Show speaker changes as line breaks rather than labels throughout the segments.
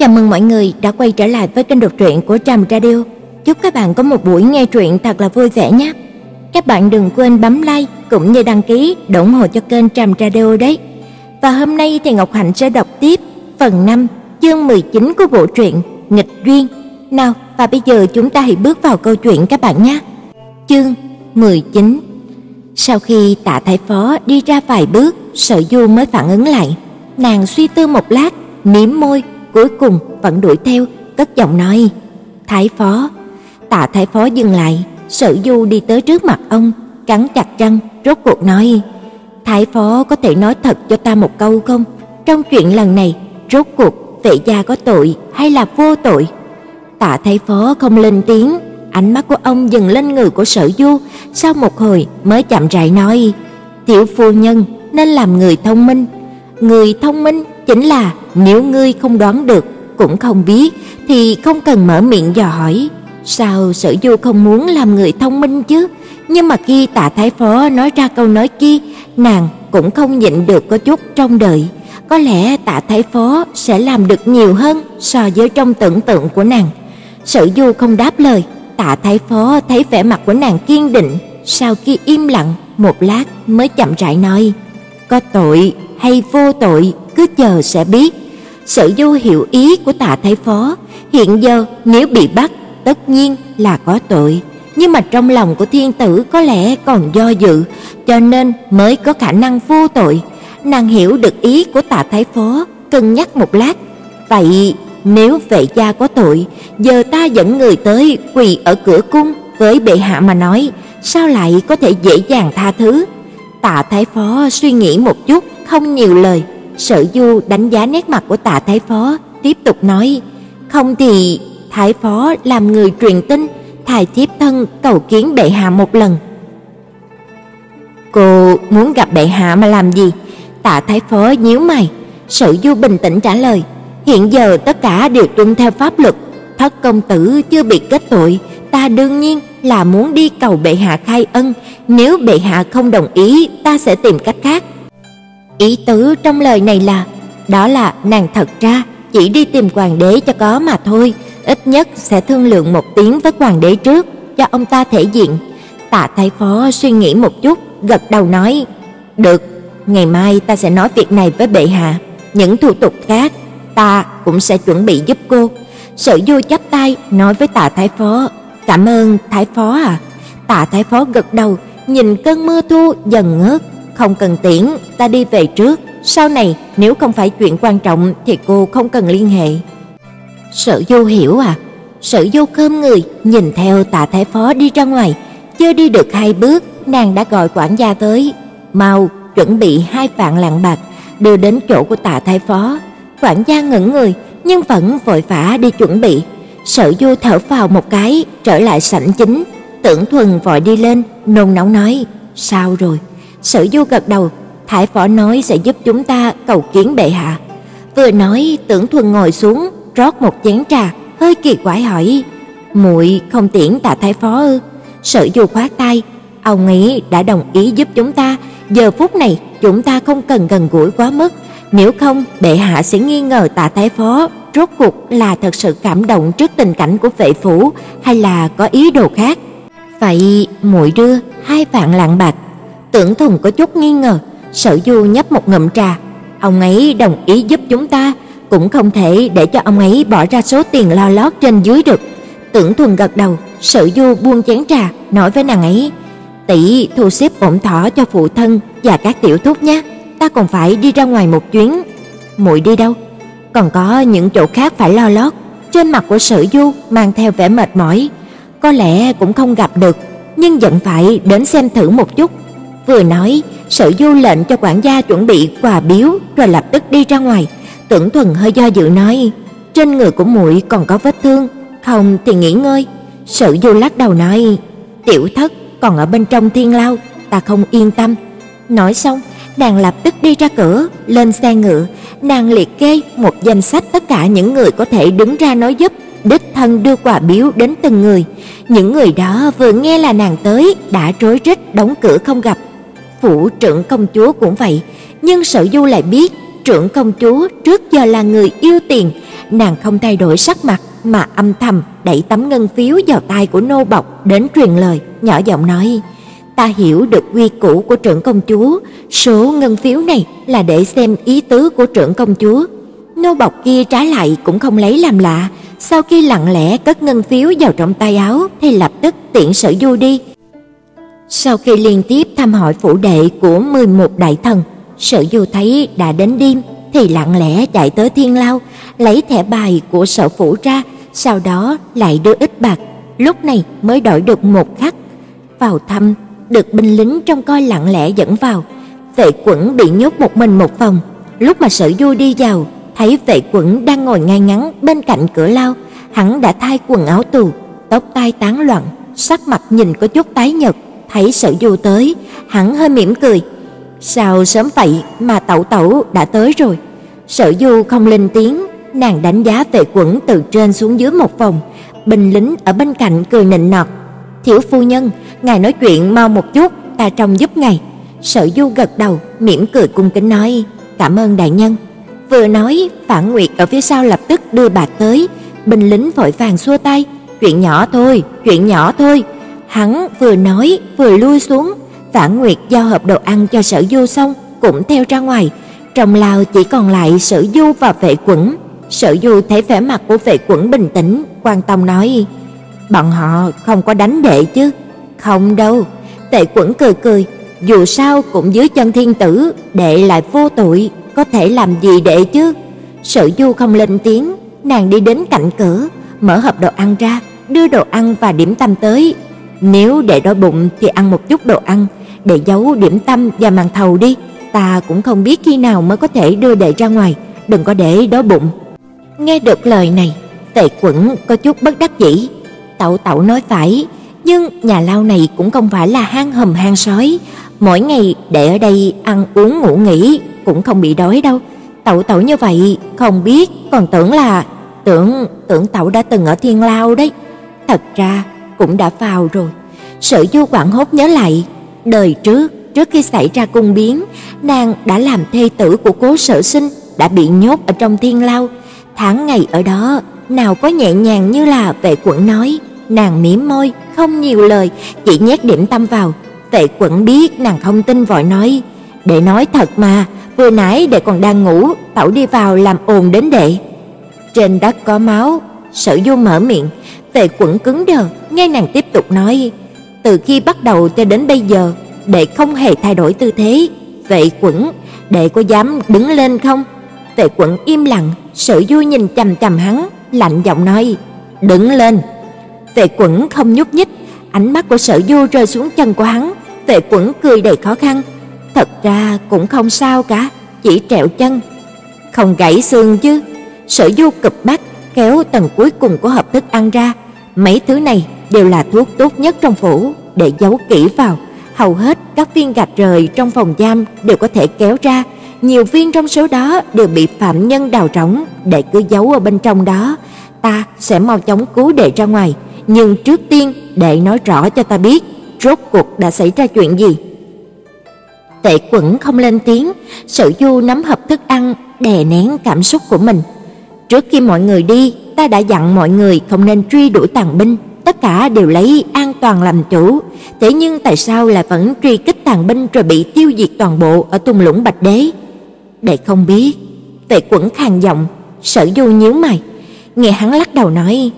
Chào mừng mọi người đã quay trở lại với kênh đọc truyện của Trầm Radio. Chúc các bạn có một buổi nghe truyện thật là vui vẻ nhé. Các bạn đừng quên bấm like cũng như đăng ký để ủng hộ cho kênh Trầm Radio đấy. Và hôm nay thì Ngọc Hạnh sẽ đọc tiếp phần 5, chương 19 của bộ truyện Nghịch duyên. Nào, và bây giờ chúng ta hãy bước vào câu chuyện các bạn nhé. Chương 19. Sau khi Tạ Thái Phó đi ra vài bước, Sở Du mới phản ứng lại. Nàng suy tư một lát, mím môi, cuối cùng vẫn đuổi theo, cất giọng nói: "Thái phó." Tạ Thái phó dừng lại, Sở Du đi tới trước mặt ông, cắn chặt răng, rốt cuộc nói: "Thái phó có thể nói thật cho ta một câu không? Trong chuyện lần này, rốt cuộc vệ gia có tội hay là vô tội?" Tạ Thái phó không lên tiếng, ánh mắt của ông dừng lên người của Sở Du, sau một hồi mới chậm rãi nói: "Tiểu phu nhân nên làm người thông minh, người thông minh chính là nếu ngươi không đoán được cũng không biết thì không cần mở miệng dò hỏi. Sao Sở Du không muốn làm người thông minh chứ? Nhưng mà khi Tạ Thái Phó nói ra câu nói kia, nàng cũng không nhịn được có chút trong đợi. Có lẽ Tạ Thái Phó sẽ làm được nhiều hơn so với trong tưởng tượng của nàng. Sở Du không đáp lời, Tạ Thái Phó thấy vẻ mặt của nàng kiên định, sau khi im lặng một lát mới chậm rãi nói: "Có tội hay vô tội cứ chờ sẽ biết." Sở Du hiểu ý của Tạ Thái Phó, hiện giờ nếu bị bắt tất nhiên là có tội, nhưng mà trong lòng của thiên tử có lẽ còn do dự, cho nên mới có khả năng vô tội. Nàng hiểu được ý của Tạ Thái Phó, cân nhắc một lát, vậy nếu vệ gia có tội, giờ ta dẫn người tới quỳ ở cửa cung với bệ hạ mà nói, sao lại có thể dễ dàng tha thứ? Tạ Thái Phó suy nghĩ một chút, không nhiều lời, Sở Du đánh giá nét mặt của Tạ Thái Phó, tiếp tục nói: "Không thì Thái Phó làm người truyền tin, thài thiếp thân cầu kiến bệ hạ một lần." "Cô muốn gặp bệ hạ mà làm gì?" Tạ Thái Phó nhíu mày. Sở Du bình tĩnh trả lời: "Hiện giờ tất cả đều tuân theo pháp luật, thất công tử chưa bị kết tội, ta đương nhiên là muốn đi cầu bệ hạ khai ân, nếu bệ hạ không đồng ý, ta sẽ tìm cách khác." Ý tứ trong lời này là, đó là nàng thật ra chỉ đi tìm hoàng đế cho có mà thôi, ít nhất sẽ thương lượng một tiếng với hoàng đế trước, cho ông ta thể diện. Tạ Thái Phó suy nghĩ một chút, gật đầu nói: "Được, ngày mai ta sẽ nói việc này với bệ hạ, những thủ tục khác ta cũng sẽ chuẩn bị giúp cô." Sở Du chắp tay nói với Tạ Thái Phó: "Cảm ơn Thái Phó à." Tạ Thái Phó gật đầu, nhìn cơn mưa thu dần ngớt, không cần tiễn, ta đi về trước, sau này nếu không phải chuyện quan trọng thì cô không cần liên hệ. Sở Du hiểu à? Sở Du khom người, nhìn theo Tạ Thái Phó đi ra ngoài, chưa đi được hai bước, nàng đã gọi quản gia tới, "Mau chuẩn bị hai vạn lạng bạc, đưa đến chỗ của Tạ Thái Phó." Quản gia ngẩn người, nhưng vẫn vội vã đi chuẩn bị. Sở Du thở phào một cái, trở lại sảnh chính, Tưởng Thuần vội đi lên, nôn nóng nói: "Sao rồi?" Sở Du gật đầu, Thái phó nói sẽ giúp chúng ta cầu kiến bệ hạ. Vừa nói, Tưởng Thuần ngồi xuống, rót một chén trà, hơi kỳ quái hỏi: "Muội không tiễn Tạ Thái phó ư?" Sở Du khoát tay, ông ấy đã đồng ý giúp chúng ta, giờ phút này chúng ta không cần gần gũi quá mức, nếu không bệ hạ sẽ nghi ngờ Tạ Thái phó rốt cuộc là thật sự cảm động trước tình cảnh của vệ phủ hay là có ý đồ khác. Vậy muội đưa hai vạn lạng bạc Tưởng Thùng có chút nghi ngờ, Sở Du nhấp một ngụm trà, ông ấy đồng ý giúp chúng ta, cũng không thể để cho ông ấy bỏ ra số tiền lo lót trên dưới được. Tưởng Thuần gật đầu, Sở Du buông chén trà, nói với nàng ấy: "Tỷ thu xếp ổn thỏa cho phụ thân và các tiểu thúc nhé, ta còn phải đi ra ngoài một chuyến." "Muội đi đâu?" "Còn có những chỗ khác phải lo lót." Trên mặt của Sở Du mang theo vẻ mệt mỏi, có lẽ cũng không gặp được, nhưng vẫn phải đến xem thử một chút. Vừa nói, Sở Du lệnh cho quản gia chuẩn bị quà biếu rồi lập tức đi ra ngoài. Tưởng Thuần hơi do dự nói: "Trên người của muội còn có vết thương, không thì nghỉ ngơi." Sở Du lắc đầu nói: "Tiểu thất còn ở bên trong thiên lao, ta không yên tâm." Nói xong, nàng lập tức đi ra cửa, lên xe ngựa, nàng liệt kê một danh sách tất cả những người có thể đứng ra nói giúp, đích thân đưa quà biếu đến từng người. Những người đó vừa nghe là nàng tới đã rối rít đóng cửa không gặp phủ trưởng công chúa cũng vậy, nhưng Sở Du lại biết trưởng công chúa trước giờ là người yêu tiền, nàng không thay đổi sắc mặt mà âm thầm đẩy tấm ngân phiếu vào tay của nô bộc đến truyền lời, nhỏ giọng nói: "Ta hiểu được quy củ của trưởng công chúa, số ngân phiếu này là để xem ý tứ của trưởng công chúa." Nô bộc kia trái lại cũng không lấy làm lạ, sau khi lặng lẽ cất ngân phiếu vào trong tay áo thì lập tức tiện Sở Du đi. Sau khi liên tiếp thăm hỏi phủ đệ của 11 đại thần, Sở Du thấy đã đến đêm thì lặng lẽ chạy tới Thiên Lao, lấy thẻ bài của sở phủ ra, sau đó lại đưa ít bạc, lúc này mới đổi được một khắc. Vào thăm, được binh lính trong coi lặng lẽ dẫn vào. Vệ Quẩn bị nhốt một mình một phòng, lúc mà Sở Du đi vào, thấy Vệ Quẩn đang ngồi ngay ngắn bên cạnh cửa lao, hắn đã thay quần áo tù, tóc tai tán loạn, sắc mặt nhìn có chút tái nhợt, thấy Sở Du tới, hắn hơi mỉm cười. "Sao sớm vậy mà tẩu tẩu đã tới rồi?" Sở Du không lên tiếng, nàng đánh giá Vệ Quẩn từ trên xuống dưới một vòng, binh lính ở bên cạnh cười nịnh nọt. "Thiếu phu nhân, ngài nói chuyện mau một chút, ta trông giúp ngài." Sở Du gật đầu, mỉm cười cung kính nói: "Cảm ơn đại nhân." Vừa nói, Phản Nguyệt ở phía sau lập tức đưa bạc tới, binh lính vội vàng xua tay, "Chuyện nhỏ thôi, chuyện nhỏ thôi." Hắn vừa nói vừa lui xuống, Phản Nguyệt giao hộp đồ ăn cho Sở Du xong, cũng theo ra ngoài. Trong lao chỉ còn lại Sở Du và Vệ Quẩn. Sở Du thấy vẻ mặt của Vệ Quẩn bình tĩnh, quan tâm nói: "Bọn họ không có đánh đệ chứ?" "Không đâu." Vệ Quẩn cười cười, dù sao cũng dưới chân thiên tử, đệ lại vô tội, có thể làm gì đệ chứ? Sở Du không lên tiếng, nàng đi đến cạnh cửa, mở hộp đồ ăn ra, đưa đồ ăn và điểm tâm tới. Nếu để đói bụng thì ăn một chút đồ ăn, để giấu điểm tâm và màn thầu đi, ta cũng không biết khi nào mới có thể đưa đệ ra ngoài, đừng có để đói bụng. Nghe được lời này, Tề Quẩn có chút bất đắc dĩ. Tẩu tẩu nói phải, nhưng nhà lao này cũng không phải là hang hầm hang sói, mỗi ngày để ở đây ăn uống ngủ nghỉ cũng không bị đói đâu. Tẩu tẩu như vậy không biết, còn tưởng là tưởng tưởng tẩu đã từng ở thiên lao đấy. Thật ra cũng đã vào rồi. Sở Du quảng hốt nhớ lại, đời trước, trước khi xảy ra cung biến, nàng đã làm thê tử của Cố Sở Sinh, đã bị nhốt ở trong thiên lao. Tháng ngày ở đó, nào có nhẹ nhàng như là vệ quận nói, nàng mím môi, không nhiều lời, chỉ nhét điểm tâm vào. Vệ quận biết nàng không tin vội nói, "Để nói thật mà, vừa nãy đệ còn đang ngủ, tẩu đi vào làm ồn đến đệ." Trên đất có máu, Sở Du mở miệng, Vệ Quẩn cứng đờ, nghe nàng tiếp tục nói, từ khi bắt đầu cho đến bây giờ, đệ không hề thay đổi tư thế. Vệ Quẩn, đệ có dám đứng lên không? Vệ Quẩn im lặng, Sở Du nhìn chằm chằm hắn, lạnh giọng nói, "Đứng lên." Vệ Quẩn không nhúc nhích, ánh mắt của Sở Du rơi xuống chân của hắn, Vệ Quẩn cười đầy khó khăn, "Thật ra cũng không sao cả, chỉ trẹo chân." "Không gãy xương chứ?" Sở Du cụp mắt, kéo tầng cuối cùng của hộp thức ăn ra, mấy thứ này đều là thuốc tốt nhất trong phủ để giấu kỹ vào, hầu hết các viên gạch rời trong phòng giam đều có thể kéo ra, nhiều viên trong số đó đều bị phạm nhân đào trống để cứ giấu ở bên trong đó. Ta sẽ mau chóng cứu đệ ra ngoài, nhưng trước tiên đệ nói rõ cho ta biết rốt cuộc đã xảy ra chuyện gì. Tệ Quẩn không lên tiếng, Sở Du nắm hộp thức ăn, đè nén cảm xúc của mình. Trước khi mọi người đi, ta đã dặn mọi người không nên truy đuổi tàn binh, tất cả đều lấy an toàn làm chủ. Thế nhưng tại sao lại vẫn truy kích tàn binh rồi bị tiêu diệt toàn bộ ở tung lũng Bạch Đế? Đệ không biết. Tệ Quẩn khàn giọng, Sở Du nhíu mày, nghe hắn lắc đầu nói,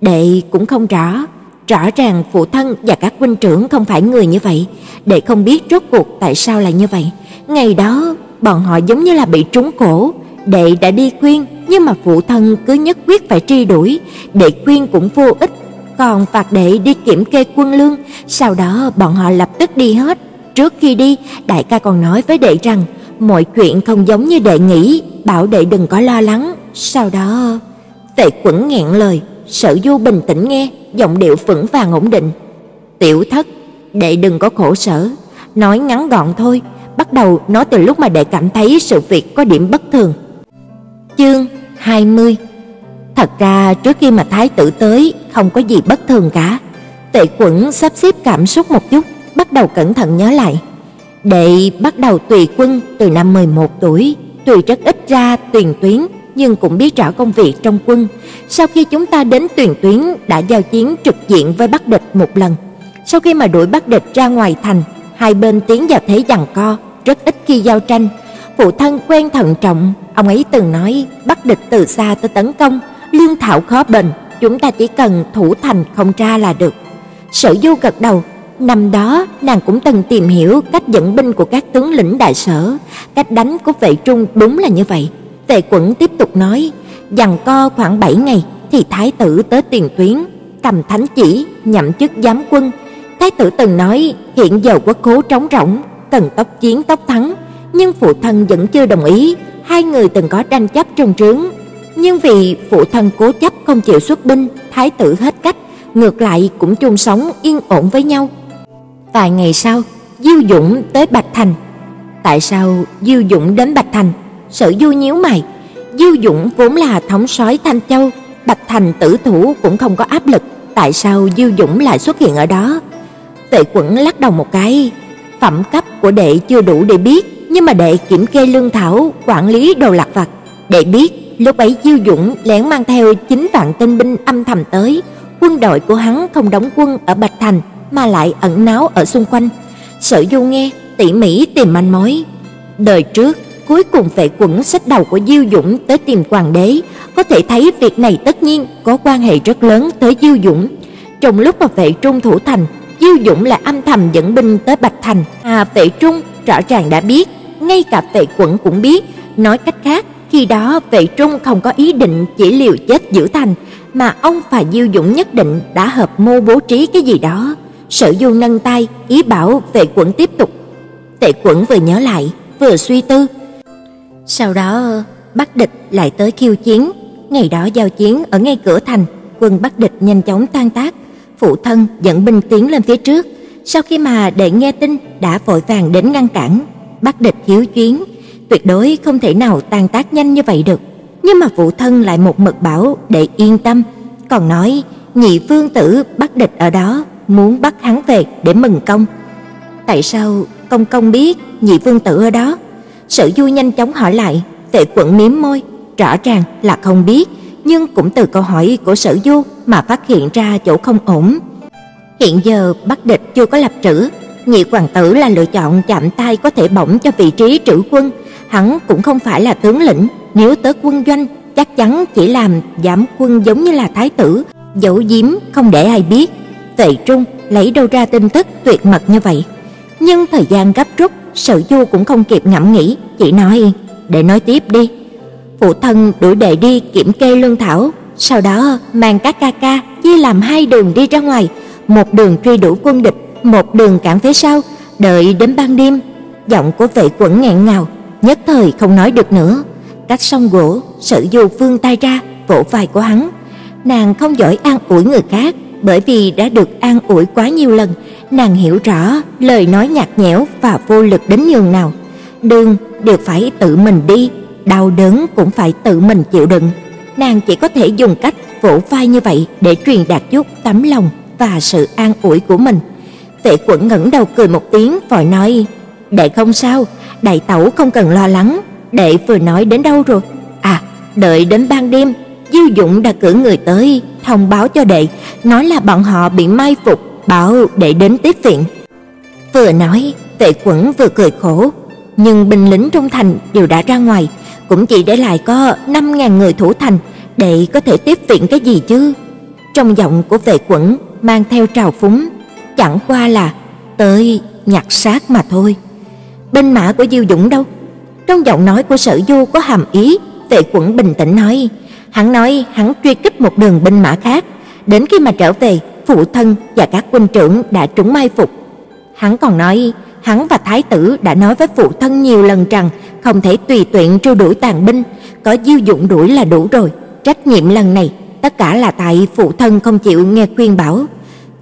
đệ cũng không rõ, rõ ràng phụ thân và các huynh trưởng không phải người như vậy, đệ không biết rốt cuộc tại sao lại như vậy. Ngày đó, bọn họ giống như là bị trúng cổ, đệ đã đi khuyên, nhưng mà phụ thân cứ nhất quyết phải truy đuổi, đệ khuyên cũng vô ích, còn phạt đệ đi kiểm kê quân lương, sau đó bọn họ lập tức đi hết. Trước khi đi, đại ca còn nói với đệ rằng mọi chuyện không giống như đệ nghĩ, bảo đệ đừng có lo lắng. Sau đó, Tệ Quẩn nghẹn lời, Sở Du bình tĩnh nghe, giọng điệu vững vàng ổn định. "Tiểu thất, đệ đừng có khổ sở, nói ngắn gọn thôi, bắt đầu nói từ lúc mà đệ cảm thấy sự việc có điểm bất thường." Chương 20 Thật ra trước khi mà thái tử tới không có gì bất thường cả. Tệ Quẩn sắp xếp cảm xúc một chút, bắt đầu cẩn thận nhớ lại. Đệ bắt đầu tùy quân từ năm 11 tuổi, tuy rất ít ra tuyền tuyến, nhưng cũng biết rõ công việc trong quân. Sau khi chúng ta đến tuyển tuyến đã giao chiến trực diện với Bắc địch một lần. Sau khi mà đuổi Bắc địch ra ngoài thành, hai bên tiến vào thế giằng co, rất ít khi giao tranh. Phụ thân quen thận trọng, ông ấy từng nói bắt địch từ xa tới tấn công, lương thảo khó bền, chúng ta chỉ cần thủ thành không ra là được. Sở Du gật đầu, năm đó nàng cũng từng tìm hiểu cách dẫn binh của các tướng lĩnh đại sở, cách đánh của vệ trung đúng là như vậy. Tề Quẩn tiếp tục nói, dằn co khoảng 7 ngày thì thái tử tới tiền tuyến, cầm thánh chỉ, nhậm chức giám quân. Thái tử từng nói hiện giờ quốc khố trống rỗng, cần tốc chiến tốc thắng, nhưng phụ thân vẫn chưa đồng ý, hai người từng có tranh chấp trong trướng. Nhưng vì phụ thân cố chấp không chịu xuất binh, thái tử hết cách, ngược lại cũng chung sống yên ổn với nhau. Vài ngày sau, Diêu Dũng tới Bạch Thành. Tại sao Diêu Dũng đến Bạch Thành? Sở Du nhíu mày, Diêu Dũng vốn là thống soái Thanh Châu, Bạch Thành tử thủ cũng không có áp lực, tại sao Diêu Dũng lại xuất hiện ở đó? Tệ Quẩn lắc đầu một cái, phẩm cấp của đệ chưa đủ để biết, nhưng mà đệ kiểm kê lương thảo, quản lý đồ lặt vặt, đệ biết lúc ấy Diêu Dũng lén mang theo 9 vạn tinh binh âm thầm tới, quân đội của hắn không đóng quân ở Bạch Thành mà lại ẩn náu ở xung quanh. Sở Du nghe, tỉ mỉ tìm manh mối. Đời trước, cuối cùng vệ quẩn sách đầu của Diêu Dũng tới tìm hoàng đế, có thể thấy việc này tất nhiên có quan hệ rất lớn tới Diêu Dũng. Trong lúc mà vệ trung thủ thành, Diêu Dũng lại âm thầm dẫn binh tới Bạch Thành. À vệ trung rõ ràng đã biết, ngay cả vệ quẩn cũng biết, nói cách khác, khi đó vệ trung không có ý định chỉ liều chết giữ thành, mà ông và Diêu Dũng nhất định đã hợp mưu bố trí cái gì đó. Sở Du nâng tay, ý bảo vệ quẩn tiếp tục. Vệ quẩn vừa nhớ lại, vừa suy tư. Sau đó, Bắc địch lại tới khiêu chiến, ngày đó giao chiến ở ngay cửa thành, quân Bắc địch nhanh chóng tan tác, phụ thân dẫn binh tiến lên phía trước. Sau khi mà đệ nghe tin đã vội vàng đến ngăn cản, bắt địch hiếu chuyến tuyệt đối không thể nào tan tác nhanh như vậy được. Nhưng mà phụ thân lại một mực bảo để yên tâm, còn nói nhị vương tử bắt địch ở đó muốn bắt hắn về để mừng công. Tại sao công công biết nhị vương tử ở đó? Sở Du nhanh chóng hỏi lại, Vệ Quận miếm môi, rõ ràng là không biết, nhưng cũng từ câu hỏi của Sở Du mà phát hiện ra chỗ không ổn. Hiện giờ bắt địch chưa có lập trữ, nhị hoàng tử là lựa chọn chạm tay có thể bổng cho vị trí trữ quân, hắn cũng không phải là tướng lĩnh, nếu tới quân doanh chắc chắn chỉ làm giảm quân giống như là thái tử, giấu giếm không để ai biết. Tệ Trung lấy đâu ra tin tức tuyệt mật như vậy? Nhưng thời gian gấp rút, Sở Du cũng không kịp ngẫm nghĩ, chỉ nói: "Để nói tiếp đi." Phụ thân đuổi đệ đi kiểm kê lương thảo, sau đó mang các ca ca chia làm hai đường đi ra ngoài, một đường truy đuổi quân địch, một đường cản phía sau, đợi đến ban đêm, giọng của vệ quẩn nghẹn ngào, nhất thời không nói được nữa. Cách song gỗ, sử Du vươn tay ra, vỗ vai của hắn. Nàng không giỏi an ủi người khác, bởi vì đã được an ủi quá nhiều lần, nàng hiểu rõ lời nói nhạt nhẽo và vô lực đến nhường nào. Đường đều phải tự mình đi, đau đớn cũng phải tự mình chịu đựng. Nàng chỉ có thể dùng cách vỗ vai như vậy để truyền đạt chút tấm lòng và sự an ủi của mình. Vệ Quẩn ngẩng đầu cười một tiếng vội nói: "Đệ không sao, đại tẩu không cần lo lắng, đệ vừa nói đến đâu rồi? À, đợi đến ban đêm, Diêu Dũng đã cử người tới thông báo cho đệ, nói là bọn họ bị mai phục, bảo đệ đến tiếp viện." Vừa nói, Vệ Quẩn vừa cười khổ, nhưng binh lính trong thành đều đã ra ngoài, cũng chỉ để lại có 5000 người thủ thành, đệ có thể tiếp viện cái gì chứ? Trong giọng của Vệ Quẩn mang theo trào phúng, chẳng qua là tới nhặt xác mà thôi. Binh mã của Diêu Dũng đâu? Trong giọng nói của Sở Du có hàm ý, Vệ Quẩn bình tĩnh nói, hắn nói hắn truy kích một đường binh mã khác, đến khi mà trở về, phụ thân và các quân trưởng đã trúng mai phục. Hắn còn nói, hắn và thái tử đã nói với phụ thân nhiều lần rằng không thể tùy tiện truy đuổi tàn binh, có Diêu Dũng đuổi là đủ rồi, trách nhiệm lần này tất cả là tại phụ thân không chịu nghe khuyên bảo.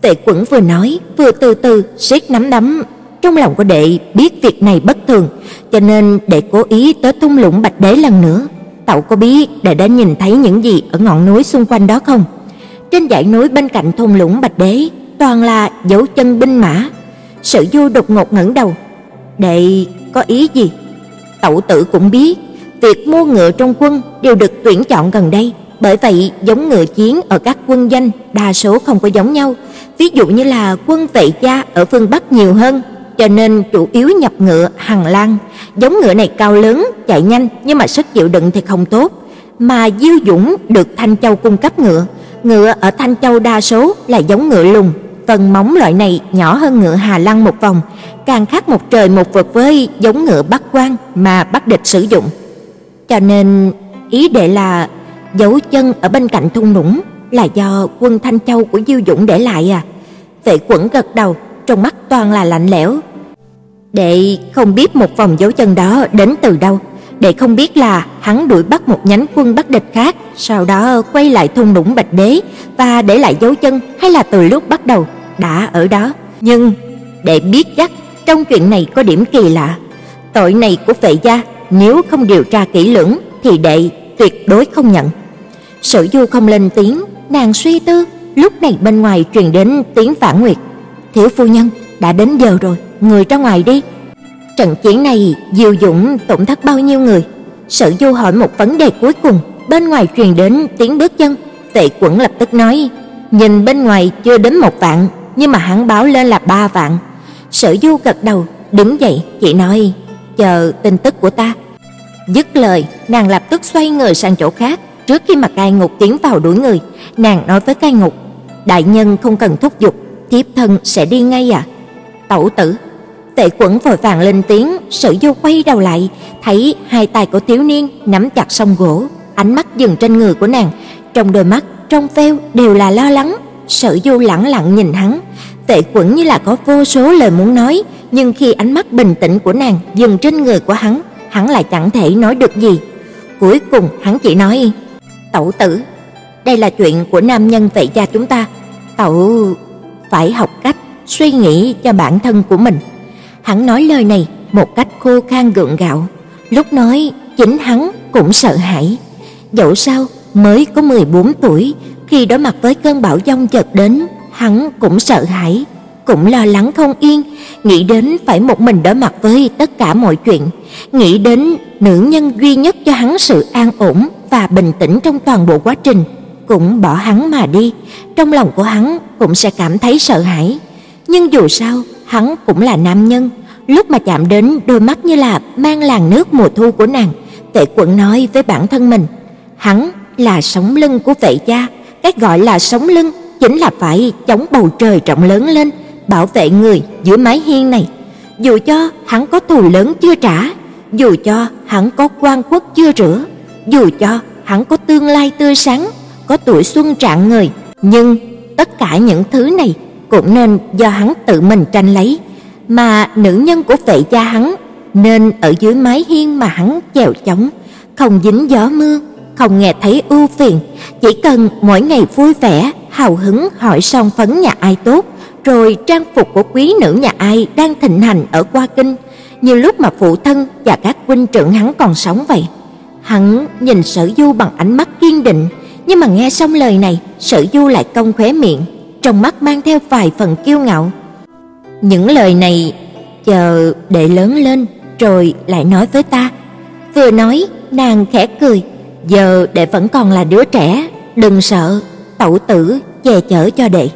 Tệ Quẩn vừa nói, vừa từ từ siết nắm đấm, trong lòng của đệ biết việc này bất thường, cho nên đệ cố ý tới thung lũng Bạch Đế lần nữa. tẩu có biết đệ đã nhìn thấy những gì ở ngọn núi xung quanh đó không? Trên dãy núi bên cạnh thung lũng Bạch Đế toàn là dấu chân binh mã. Sử Du đột ngột ngẩng đầu. "Đệ có ý gì?" Tẩu tử cũng biết, việc mua ngựa trong quân đều được tuyển chọn gần đây, bởi vậy giống ngựa chiến ở các quân danh đa số không có giống nhau. Ví dụ như là quân vệ gia ở phương Bắc nhiều hơn, cho nên chủ yếu nhập ngựa Hằng Lan. Giống ngựa này cao lớn, chạy nhanh nhưng mà sức chịu đựng thì không tốt. Mà Diêu Dũng được Thanh Châu cung cấp ngựa, ngựa ở Thanh Châu đa số là giống ngựa lùn, phần móng loại này nhỏ hơn ngựa Hà Lăng một vòng, càng khác một trời một vực với giống ngựa Bắc Quan mà Bắc địch sử dụng. Cho nên ý đệ là dấu chân ở bên cạnh thung lũng là do quân Thanh Châu của Diêu Dũng để lại à? Vệ Quẩn gật đầu, trong mắt toàn là lạnh lẽo. Đệ không biết một vòng dấu chân đó đến từ đâu, đệ không biết là hắn đuổi bắt một nhánh quân Bắc địch khác, sau đó quay lại thung lũng Bạch Đế và để lại dấu chân hay là từ lúc bắt đầu đã ở đó. Nhưng đệ biết chắc trong chuyện này có điểm kỳ lạ. Tội này của vệ gia nếu không điều tra kỹ lưỡng thì đệ tuyệt đối không nhận. Sử Du không lên tiếng, nàng suy tư, lúc này bên ngoài truyền đến tiếng phản nguyệt. "Thiếu phu nhân, đã đến giờ rồi, người ra ngoài đi." Trận chiến này Diêu Dũng tổn thất bao nhiêu người? sở Du hỏi một vấn đề cuối cùng, bên ngoài truyền đến tiếng bước chân, Tệ Quẩn lập tức nói, nhìn bên ngoài chưa đến một vạn, nhưng mà hắn báo lên là ba vạn. sở Du gật đầu, đứng dậy, chỉ nói, chờ tin tức của ta. Dứt lời, nàng lập tức xoay người sang chỗ khác, trước khi mà Cai Ngục tiến vào đuổi người, nàng nói với Cai Ngục, đại nhân không cần thúc giục, thiếp thân sẽ đi ngay à? Tẩu tử, Tệ Quẩn vội vàng lên tiếng, Sử Du quay đầu lại, thấy hai tay của thiếu niên nắm chặt song gỗ, ánh mắt dừng trên người của nàng, trong đôi mắt trong veo đều là lo lắng. Sử Du lẳng lặng nhìn hắn, Tệ Quẩn như là có vô số lời muốn nói, nhưng khi ánh mắt bình tĩnh của nàng dừng trên người của hắn, hắn lại chẳng thể nói được gì. Cuối cùng hắn chỉ nói: "Tẩu tử, đây là chuyện của nam nhân vệ gia chúng ta, tẩu phải học cách suy nghĩ cho bản thân của mình." Hắn nói lời này một cách khô khan gượng gạo, lúc nói chính hắn cũng sợ hãi. Dẫu sao mới có 14 tuổi, khi đối mặt với cơn bão giông chợt đến, hắn cũng sợ hãi, cũng lo lắng không yên, nghĩ đến phải một mình đối mặt với tất cả mọi chuyện, nghĩ đến nữ nhân duy nhất cho hắn sự an ổn và bình tĩnh trong toàn bộ quá trình, cũng bỏ hắn mà đi, trong lòng của hắn cũng sẽ cảm thấy sợ hãi. Nhưng dù sao, hắn cũng là nam nhân, lúc mà chạm đến đôi mắt như là mang làn nước mùa thu của nàng, Tệ Quận nói với bản thân mình, hắn là sống lưng của vệ gia, cái gọi là sống lưng chính là phải chống bầu trời rộng lớn lên, bảo vệ người dưới mái hiên này. Dù cho hắn có thù lớn chưa trả, dù cho hắn có quan quốc chưa rửa, dù cho hắn có tương lai tươi sáng, có tuổi xuân trạng người, nhưng tất cả những thứ này cũng nên do hắn tự mình tranh lấy, mà nữ nhân của vệ gia hắn nên ở dưới mái hiên mà hắn chèo chống, không dính gió mưa, không nghe thấy ưu phiền, chỉ cần mỗi ngày vui vẻ, hào hứng hỏi song phấn nhà ai tốt, rồi trang phục của quý nữ nhà ai đang thịnh hành ở qua kinh, như lúc mà phụ thân và các huynh trưởng hắn còn sống vậy. Hắn nhìn Sở Du bằng ánh mắt kiên định, nhưng mà nghe xong lời này, Sở Du lại cong khóe miệng, trong mắt mang theo vài phần kiêu ngạo. Những lời này chờ để lớn lên rồi lại nói với ta. Vừa nói, nàng khẽ cười, giờ đệ vẫn còn là đứa trẻ, đừng sợ, tẩu tử che chở cho đệ.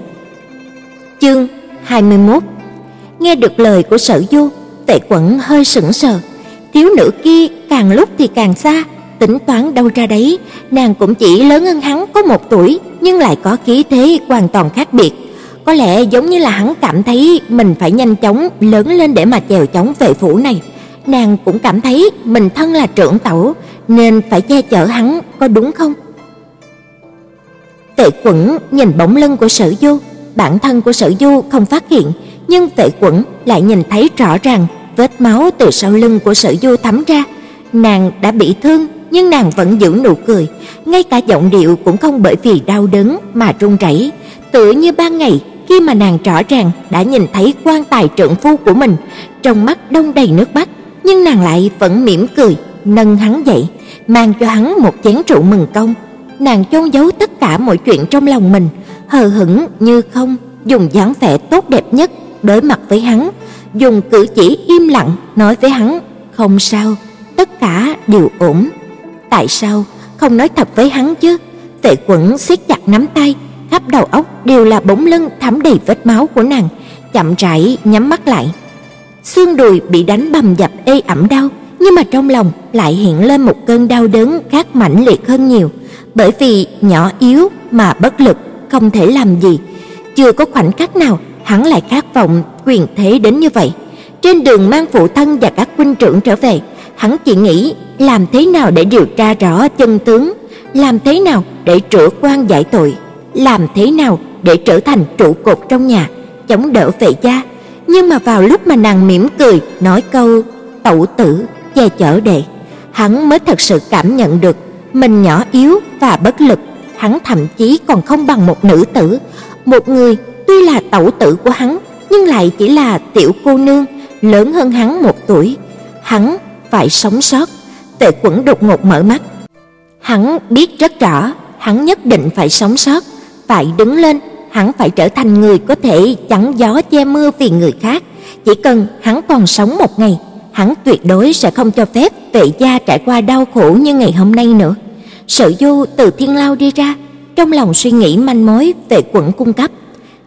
Chương 21. Nghe được lời của Sở Du, Tệ Quẩn hơi sững sờ, thiếu nữ kia càng lúc thì càng xa, tính toán đâu ra đấy, nàng cũng chỉ lớn hơn hắn có một tuổi, nhưng lại có khí thế hoàn toàn khác biệt. Có lẽ giống như là hắn cảm thấy mình phải nhanh chóng lớn lên để mà chèo chống vệ phủ này. Nàng cũng cảm thấy mình thân là trưởng tẩu nên phải che chở hắn, có đúng không? Tệ Quẩn nhìn bóng lưng của Sở Du, bản thân của Sở Du không phát hiện, nhưng Tệ Quẩn lại nhìn thấy rõ ràng vết máu từ sau lưng của Sở Du thấm ra. Nàng đã bị thương, nhưng nàng vẫn giữ nụ cười, ngay cả giọng điệu cũng không bởi vì đau đớn mà run rẩy, tựa như ban ngày khi mà nàng rõ ràng đã nhìn thấy quan tài trượng phu của mình, trong mắt đông đầy nước mắt, nhưng nàng lại vẫn mỉm cười, nâng hắn dậy, mang cho hắn một chén rượu mừng công. Nàng chôn giấu tất cả mọi chuyện trong lòng mình, hờ hững như không, dùng dáng vẻ tốt đẹp nhất đối mặt với hắn, dùng cử chỉ im lặng nói với hắn, "Không sao, tất cả đều ổn." Tại sao không nói thật với hắn chứ? Tệ Quẩn siết chặt nắm tay, khắp đầu óc đều là bóng lưng thấm đầy vết máu của nàng, chậm rãi nhắm mắt lại. Xương đùi bị đánh bầm dập ê ẩm đau, nhưng mà trong lòng lại hiện lên một cơn đau đớn khác mãnh liệt hơn nhiều, bởi vì nhỏ yếu mà bất lực, không thể làm gì. Chưa có khoảnh khắc nào hắn lại khát vọng quyền thế đến như vậy. Trên đường mang phụ thân và các huynh trưởng trở về, hắn chỉ nghĩ làm thế nào để điều tra rõ chân tướng, làm thế nào để trửa quan giải tội, làm thế nào để trở thành trụ cột trong nhà, chống đỡ vệ gia. Nhưng mà vào lúc mà nàng mỉm cười nói câu tẩu tử che chở đệ, hắn mới thật sự cảm nhận được mình nhỏ yếu và bất lực, hắn thậm chí còn không bằng một nữ tử, một người tuy là tẩu tử của hắn, nhưng lại chỉ là tiểu cô nương, lớn hơn hắn một tuổi. Hắn phải sống sót. Tề Quẩn đột ngột mở mắt. Hắn biết rất rõ, hắn nhất định phải sống sót, phải đứng lên, hắn phải trở thành người có thể chắn gió che mưa vì người khác. Chỉ cần hắn còn sống một ngày, hắn tuyệt đối sẽ không cho phép Tệ gia trải qua đau khổ như ngày hôm nay nữa. Sở Du từ thiên lao đi ra, trong lòng suy nghĩ manh mối về quận cung cấp.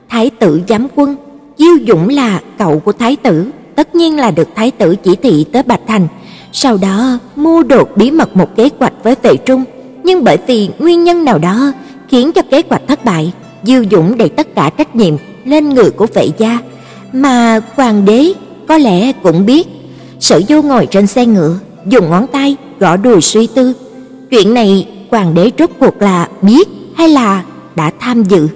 Thái tử giám quân, Diêu Dũng là cậu của thái tử, tất nhiên là được thái tử chỉ thị tới Bạch Thành, sau đó mua đột bí mật một kế hoạch với Vệ Trung, nhưng bởi vì nguyên nhân nào đó khiến cho kế hoạch thất bại, Diêu Dũng đẩy tất cả trách nhiệm lên người của Vệ gia, mà hoàng đế có lẽ cũng biết. Sở Du ngồi trên xe ngựa, dùng ngón tay gõ đùi suy tư, chuyện này hoàng đế rốt cuộc là biết hay là đã tham dự?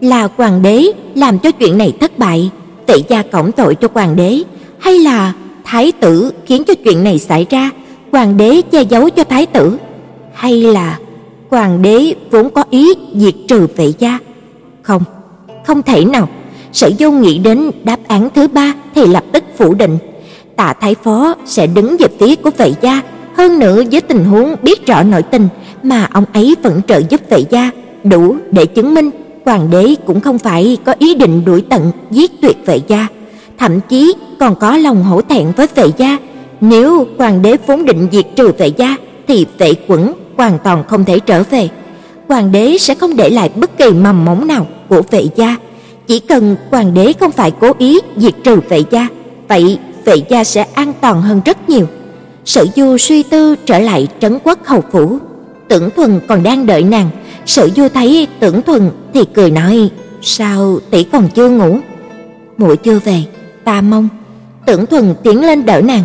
Là hoàng đế làm cho chuyện này thất bại, Vệ gia cổng tội cho hoàng đế hay là thái tử khiến cho chuyện này xảy ra, hoàng đế che giấu cho thái tử, hay là hoàng đế vốn có ý diệt trừ vệ gia? Không, không thể nào. Sở Du nghĩ đến đáp án thứ ba thì lập tức phủ định. Tạ Thái Phó sẽ đứng về phía của vệ gia, hơn nữa với tình huống biết rõ nội tình mà ông ấy vẫn trợ giúp vệ gia, đủ để chứng minh hoàng đế cũng không phải có ý định đuổi tận giết tuyệt vệ gia thậm chí còn có lòng hổ thẹn với vệ gia. Nếu hoàng đế vốn định diệt trừ vệ gia thì vệ quẩn hoàn toàn không thể trở về. Hoàng đế sẽ không để lại bất kỳ mầm mống nào của vệ gia. Chỉ cần hoàng đế không phải cố ý diệt trừ vệ gia, vậy vệ gia sẽ an toàn hơn rất nhiều. Sở Du suy tư trở lại trấn quốc hầu phủ. Tưởng Thuần còn đang đợi nàng, Sở Du thấy Tưởng Thuần thì cười nói: "Sao tỷ còn chưa ngủ?" "Muội chưa về." Ta mong. Tưởng Thuần tiến lên đỡ nàng.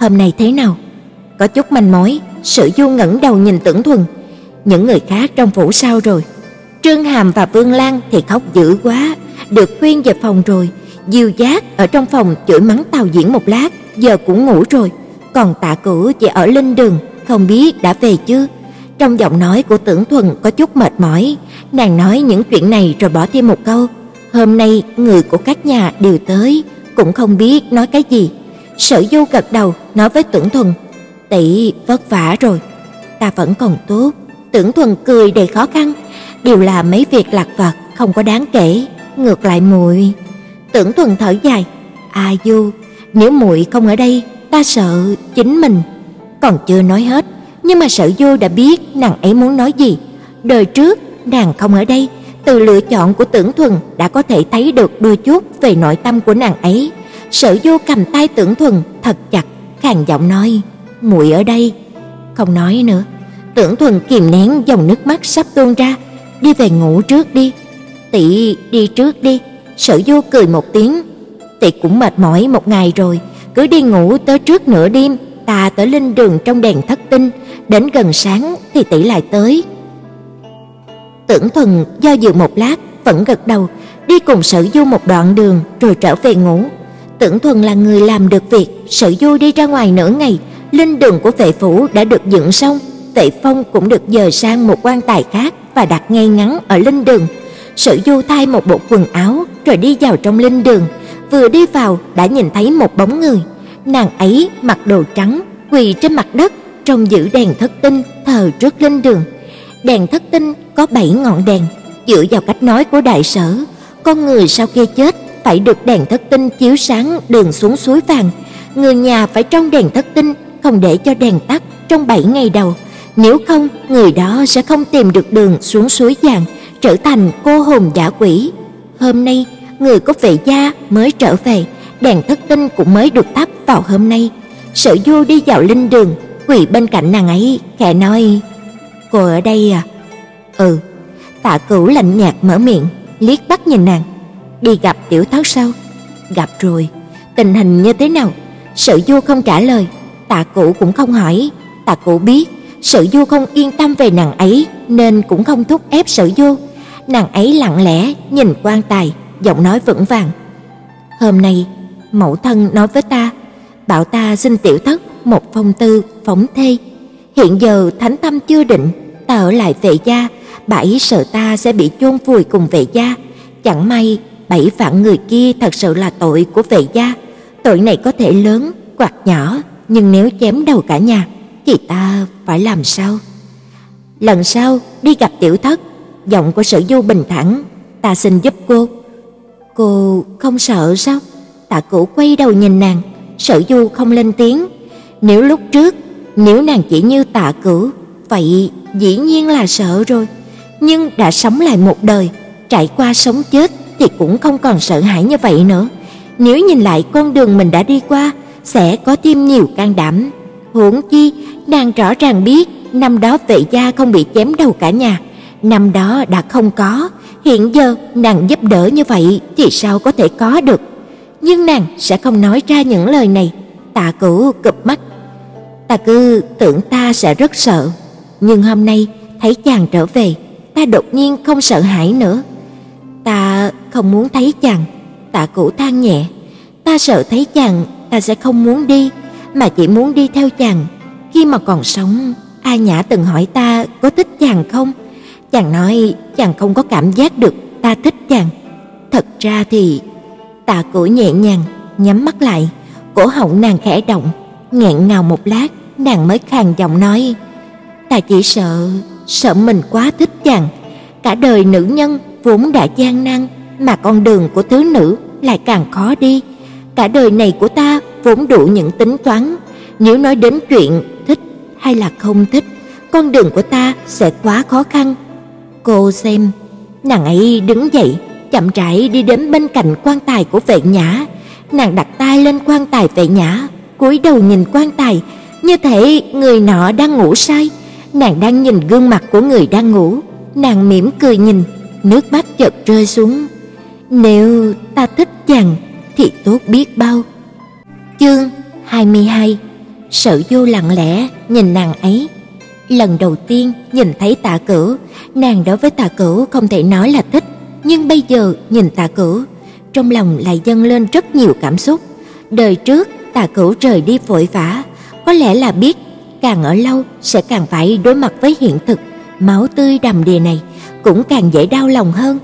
Hôm nay thế nào? Có chút manh mối, Sử Du ngẩng đầu nhìn Tưởng Thuần. Những người khác trong phủ sao rồi? Trương Hàm và Vương Lan thì khóc dữ quá, được khuyên về phòng rồi. Diêu Giác ở trong phòng chửi mắng Tào Diễn một lát, giờ cũng ngủ rồi. Còn Tạ Cửu chỉ ở linh đường, không biết đã về chưa. Trong giọng nói của Tưởng Thuần có chút mệt mỏi, nàng nói những chuyện này rồi bỏ thêm một câu, "Hôm nay người của các nhà đều tới, cũng không biết nói cái gì. Sở Du gật đầu nói với Tưởng Thuần, "Tỷ vất vả rồi, ta vẫn còn tốt." Tưởng Thuần cười đầy khó khăn, đều là mấy việc lặt vặt không có đáng kể, ngược lại muội. Tưởng Thuần thở dài, "A Du, nếu muội không ở đây, ta sợ chính mình." Còn chưa nói hết, nhưng mà Sở Du đã biết nàng ấy muốn nói gì. Đời trước nàng không ở đây, từ lựa chọn của Tưởng Thuần đã có thể thấy được đôi chút về nội tâm của nàng ấy. Sở Du cầm tay Tưởng Thuần thật chặt, khàn giọng nói: "Muội ở đây." Không nói nữa. Tưởng Thuần kìm nén dòng nước mắt sắp tuôn ra, "Đi về ngủ trước đi." "Tỷ đi trước đi." Sở Du cười một tiếng, "Tỷ cũng mệt mỏi một ngày rồi, cứ đi ngủ tới trước nửa đêm, ta tới linh đường trong đèn thất tinh, đến gần sáng thì tỷ lại tới." Tưởng Thuần do dự một lát, vẫn gật đầu, đi cùng Sử Du một đoạn đường rồi trở về ngủ. Tưởng Thuần là người làm được việc, Sử Du đi ra ngoài nửa ngày, linh đường của vệ phủ đã được dựng xong, Vệ Phong cũng được dời sang một quan tài khác và đặt ngay ngắn ở linh đường. Sử Du thay một bộ quần áo rồi đi vào trong linh đường, vừa đi vào đã nhìn thấy một bóng người. Nàng ấy mặc đồ trắng, quỳ trên mặt đất, trong giữ đèn thất tinh thờ trước linh đường. Đèn thất tinh có bảy ngọn đèn, dựa vào cách nói của đại sở, con người sau khi chết phải được đèn thất tinh chiếu sáng đường xuống suối vàng, người nhà phải trong đèn thất tinh không để cho đèn tắt trong 7 ngày đầu. nếu không người đó sẽ không tìm được đường xuống suối vàng, trở thành cô hồn dã quỷ. Hôm nay, người có vệ gia mới trở về, đèn thất tinh cũng mới được thắp vào hôm nay. Sở Du đi vào linh đường, quỳ bên cạnh nàng ấy, khẽ nói: "Cô ở đây à?" "Ừ." Tạ Cửu lạnh nhạt mở miệng, liếc bắt nhìn nàng. "Đi gặp tiểu thất sao?" "Gặp rồi." "Tình hình như thế nào?" sự Du không trả lời, Tạ Cửu cũng không hỏi. Tạ Cửu biết Sử Du không yên tâm về nàng ấy nên cũng không thúc ép Sử Du. Nàng ấy lặng lẽ nhìn quan tài, giọng nói vững vàng. "Hôm nay mẫu thân nói với ta, bảo ta xin tiểu thất một phong tư phóng thê. Hiện giờ thánh tâm chưa định, ta ở lại vệ gia, bảy sợ ta sẽ bị chôn vùi cùng vệ gia. Chẳng may bảy vạn người kia thật sự là tội của vệ gia. Tội này có thể lớn hoặc nhỏ, nhưng nếu chém đầu cả nhà thì ta phải làm sao? Lần sau đi gặp tiểu thất, giọng của Sở Du bình thản, ta xin giúp cô. Cô không sợ sao? Tạ Cửu quay đầu nhìn nàng, Sở Du không lên tiếng. Nếu lúc trước, nếu nàng chỉ như Tạ Cửu, vậy dĩ nhiên là sợ rồi, nhưng đã sống lại một đời, trải qua sống chết thì cũng không còn sợ hãi như vậy nữa. Nếu nhìn lại con đường mình đã đi qua, sẽ có thêm nhiều can đảm. Huống chi, nàng rõ ràng biết năm đó vệ gia không bị chém đầu cả nhà, năm đó đã không có, hiện giờ nàng giúp đỡ như vậy thì sao có thể có được nhưng nàng sẽ không nói ra những lời này. Tạ Cửu cụp mắt. Ta cứ tưởng ta sẽ rất sợ, nhưng hôm nay thấy chàng trở về, ta đột nhiên không sợ hãi nữa. Ta không muốn thấy chàng, Tạ Cửu than nhẹ. Ta sợ thấy chàng, ta sẽ không muốn đi, mà chỉ muốn đi theo chàng. Khi mà còn sống, A Nhã từng hỏi ta có thích chàng không? Chàng nói chàng không có cảm giác được ta thích chàng. Thật ra thì Tạ Cửu nhẹ nhàng nhắm mắt lại, cổ họng nàng khẽ động, nghẹn ngào một lát, nàng mới khàn giọng nói: "Ta chỉ sợ, sợ mình quá thích chàng, cả đời nữ nhân vốn đã gian nan, mà con đường của thứ nữ lại càng khó đi. Cả đời này của ta vốn đủ những tính toán, nếu nói đến chuyện thích hay là không thích, con đường của ta sẽ quá khó khăn. Cô xem." Nàng ấy đứng dậy, chậm rãi đi đến bên cạnh quan tài của Vệ Nhã, nàng đặt tay lên quan tài Vệ Nhã, cúi đầu nhìn quan tài, như thể người nọ đang ngủ say, nàng đang nhìn gương mặt của người đang ngủ, nàng mỉm cười nhìn, nước mắt chợt rơi xuống. Nếu ta thích chàng thì tốt biết bao. Chương 22 Sở Du lặng lẽ nhìn nàng ấy. Lần đầu tiên nhìn thấy Tạ Cửu, nàng đối với Tạ Cửu không thể nói là thích, nhưng bây giờ nhìn Tạ Cửu, trong lòng lại dâng lên rất nhiều cảm xúc. Đời trước Tạ Cửu rời đi vội vã, có lẽ là biết càng ở lâu sẽ càng phải đối mặt với hiện thực, máu tươi đầm đìa này cũng càng dễ đau lòng hơn.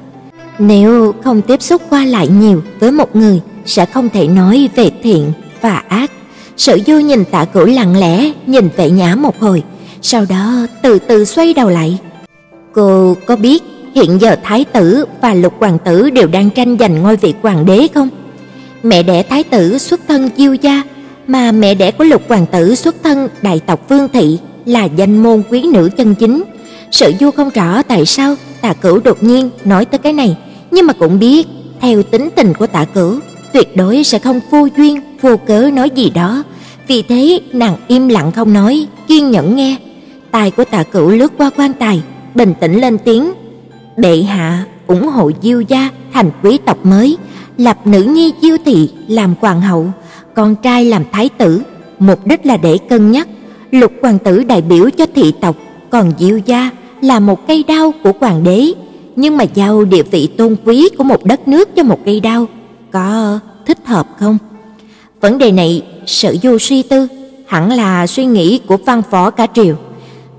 Nếu không tiếp xúc qua lại nhiều với một người sẽ không thể nói về thiện và ác. Sở Du nhìn Tạ Cửu lặng lẽ nhìn Vệ Nhã một hồi, sau đó từ từ xoay đầu lại. Cô có biết hiện giờ thái tử và lục hoàng tử đều đang tranh giành ngôi vị hoàng đế không? Mẹ đẻ thái tử xuất thân Diêu gia, mà mẹ đẻ của lục hoàng tử xuất thân đại tộc Vương thị là danh môn quý nữ chân chính. Sự Du không rõ tại sao Tạ Cửu đột nhiên nói tới cái này, nhưng mà cũng biết theo tính tình của Tạ Cửu, tuyệt đối sẽ không vô duyên vô cớ nói gì đó. Vì thế nàng im lặng không nói, kiên nhẫn nghe. Tài của Tạ Cửu lướt qua quan tài, bình tĩnh lên tiếng, Bệ hạ ủng hộ Diêu gia thành quý tộc mới, lập nữ nhi Diêu thị làm hoàng hậu, con trai làm thái tử, mục đích là để cân nhắc lục hoàng tử đại biểu cho thị tộc, còn Diêu gia là một cây đao của hoàng đế, nhưng mà giao địa vị tôn quý của một đất nước cho một cây đao, có thích hợp không? Vấn đề này Sở Du suy tư, hẳn là suy nghĩ của văn phó cả triều.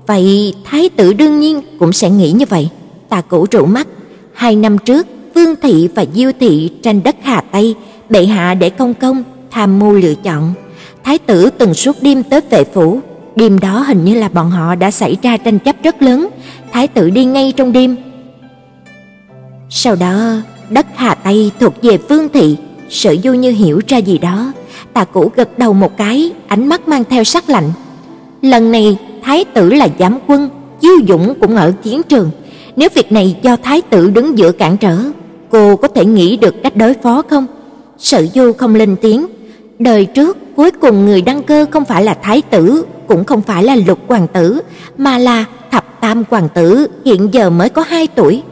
Vậy thái tử đương nhiên cũng sẽ nghĩ như vậy. Tà cổ trụ mắt, hai năm trước, Vương thị và Diêu thị tranh đất Hà Tây, bệ hạ để công công tham mưu lựa chọn. Thái tử từng suốt đêm tới vệ phủ, đêm đó hình như là bọn họ đã xảy ra tranh chấp rất lớn, thái tử đi ngay trong đêm. Sau đó, đất Hà Tây thuộc về Vương thị, Sở Du như hiểu ra gì đó, Tà cũ gật đầu một cái, ánh mắt mang theo sắc lạnh. Lần này, thái tử là giám quân, Diêu Dũng cũng ở chiến trường. Nếu việc này do thái tử đứng giữa cản trở, cô có thể nghĩ được cách đối phó không? Sở Du không lên tiếng. Đời trước, cuối cùng người đăng cơ không phải là thái tử, cũng không phải là lục hoàng tử, mà là thập tam hoàng tử, hiện giờ mới có 2 tuổi.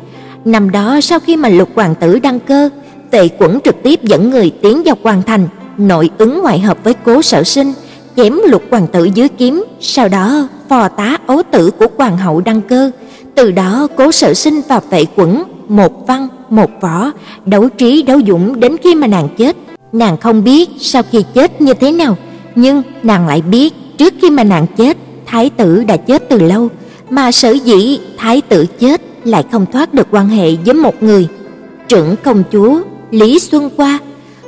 Năm đó sau khi mà lục hoàng tử đăng cơ, Tề Quẩn trực tiếp dẫn người tiến vào hoàng thành, nội ứng ngoại hợp với Cố Sở Sinh, chém lục hoàng tử dưới kiếm, sau đó phò tá ấu tử của hoàng hậu đăng cơ. Từ đó Cố Sở Sinh và Tề Quẩn một văn một võ, đấu trí đấu dũng đến khi mà nàng chết. Nàng không biết sau khi chết như thế nào, nhưng nàng lại biết trước khi mà nàng chết, thái tử đã chết từ lâu, mà sở dĩ thái tử chết lại không thoát được quan hệ với một người, trưởng công chúa Lý Xuân Qua.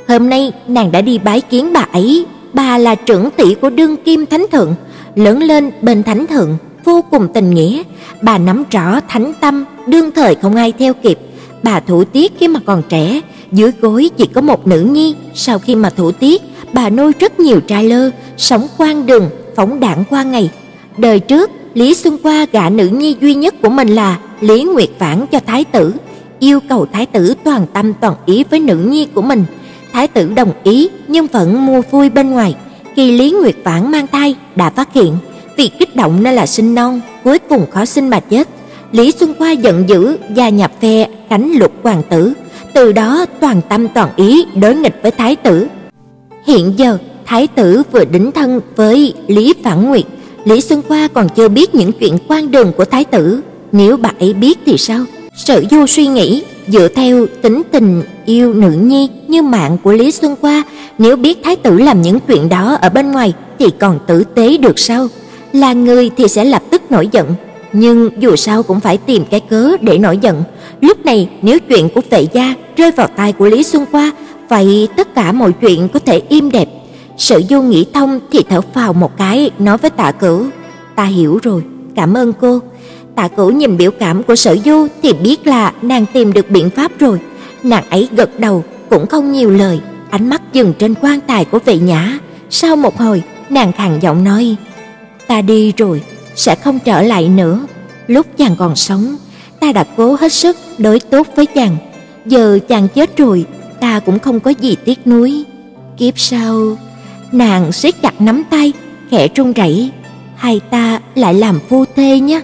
Hôm nay nàng đã đi bái kiến bà ấy, bà là trưởng tỷ của đương kim thánh thượng, lớn lên bên thánh thượng, vô cùng tình nghĩa, bà nắm rõ thánh tâm, đương thời không ai theo kịp. Bà thủ tiết khi mà còn trẻ, dưới gối chỉ có một nữ nhi, sau khi mà thủ tiết, bà nuôi rất nhiều trai lơ, sống quan đường, phóng đảng qua ngày. Đời trước, Lý Xuân Qua gả nữ nhi duy nhất của mình là Lý Nguyệt Vãn cho thái tử, yêu cầu thái tử toàn tâm toàn ý với nữ nhi của mình. Thái tử đồng ý nhưng vẫn mua vui bên ngoài. Khi Lý Nguyệt Vãn mang thai đã phát hiện, vì kích động nên là sinh non, cuối cùng khó sinh mà chết. Lý Xuân Qua giận dữ gia nhập phe cánh lục hoàng tử, từ đó toàn tâm toàn ý đối nghịch với thái tử. Hiện giờ, thái tử vừa đính thân với Lý Phản Nguyệt, Lý Xuân Qua còn chưa biết những chuyện quan đường của thái tử, nếu bà ấy biết thì sao? Sở Du suy nghĩ, dựa theo tính tình yêu nữ nhi như mạng của Lý Xuân Qua, nếu biết thái tử làm những chuyện đó ở bên ngoài thì còn tử tế được sao? Là người thì sẽ lập tức nổi giận, nhưng dù sao cũng phải tìm cái cớ để nổi giận. Lúc này nếu chuyện của Vệ gia rơi vào tai của Lý Xuân Qua, vậy tất cả mọi chuyện có thể im đẹp. Sở Du nghĩ thông thì thở phào một cái, nói với Tạ Cửu, "Ta hiểu rồi, cảm ơn cô." Tạ Cửu nhìn biểu cảm của Sở Du thì biết là nàng tìm được biện pháp rồi. Nàng ấy gật đầu, cũng không nhiều lời, ánh mắt dừng trên quan tài của Vệ Nhã. Sau một hồi, nàng khàn giọng nói: "Ta đi rồi, sẽ không trở lại nữa. Lúc chàng còn sống, ta đã cố hết sức đối tốt với chàng. Giờ chàng chết rồi, ta cũng không có gì tiếc nuối. Kiếp sau, nàng siết chặt nắm tay, khẽ run rẩy, hai ta lại làm phu thê nhé."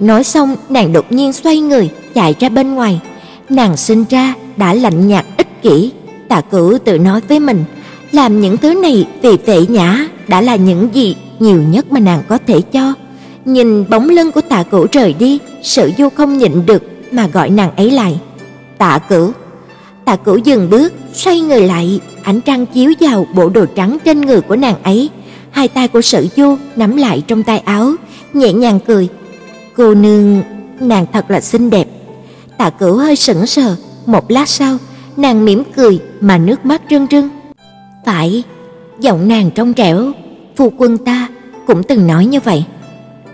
Nói xong, nàng đột nhiên xoay người, chạy ra bên ngoài. Nàng sinh ra đã lạnh nhạt ích kỷ, Tạ cứ tự nói với mình, làm những thứ này vì Vệ Nhã đã là những gì nhiều nhất mà nàng có thể cho. Nhìn bóng lưng của Tạ Cửu rời đi, Sử Du không nhịn được mà gọi nàng ấy lại. "Tạ Cửu." Tạ Cửu dừng bước, xoay người lại, ánh trăng chiếu vào bộ đồ trắng trên người của nàng ấy. Hai tay của Sử Du nắm lại trong tay áo, nhẹ nhàng cười, Cô nương, nàng thật là xinh đẹp. Tạ Cửu hơi sững sờ, một lát sau, nàng mỉm cười mà nước mắt rưng rưng. Phải, giọng nàng trong trẻo, phu quân ta cũng từng nói như vậy.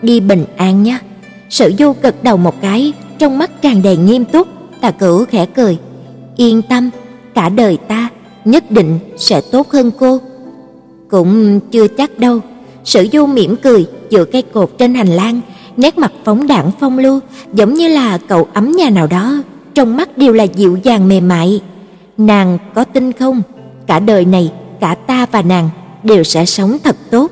Đi bình an nhé. Sử Du gật đầu một cái, trong mắt tràn đầy nghiêm túc, Tạ Cửu khẽ cười, yên tâm, cả đời ta nhất định sẽ tốt hơn cô. Cũng chưa chắc đâu. Sử Du mỉm cười dựa cây cột trên hành lang, nét mặt phóng đãng phong lưu, giống như là cậu ấm nhà nào đó, trong mắt đều là dịu dàng mềm mại. Nàng có tin không? Cả đời này, cả ta và nàng đều sẽ sống thật tốt.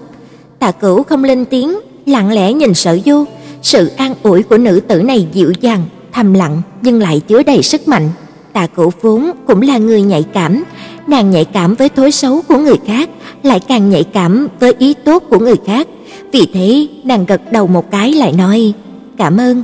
Tạ Cửu không lên tiếng, lặng lẽ nhìn Sở Du, sự an ủi của nữ tử này dịu dàng, thầm lặng nhưng lại chứa đầy sức mạnh. Tạ Cửu vốn cũng là người nhạy cảm, nàng nhạy cảm với thói xấu của người khác, lại càng nhạy cảm với ý tốt của người khác. Vì thế, nàng gật đầu một cái lại nói: "Cảm ơn."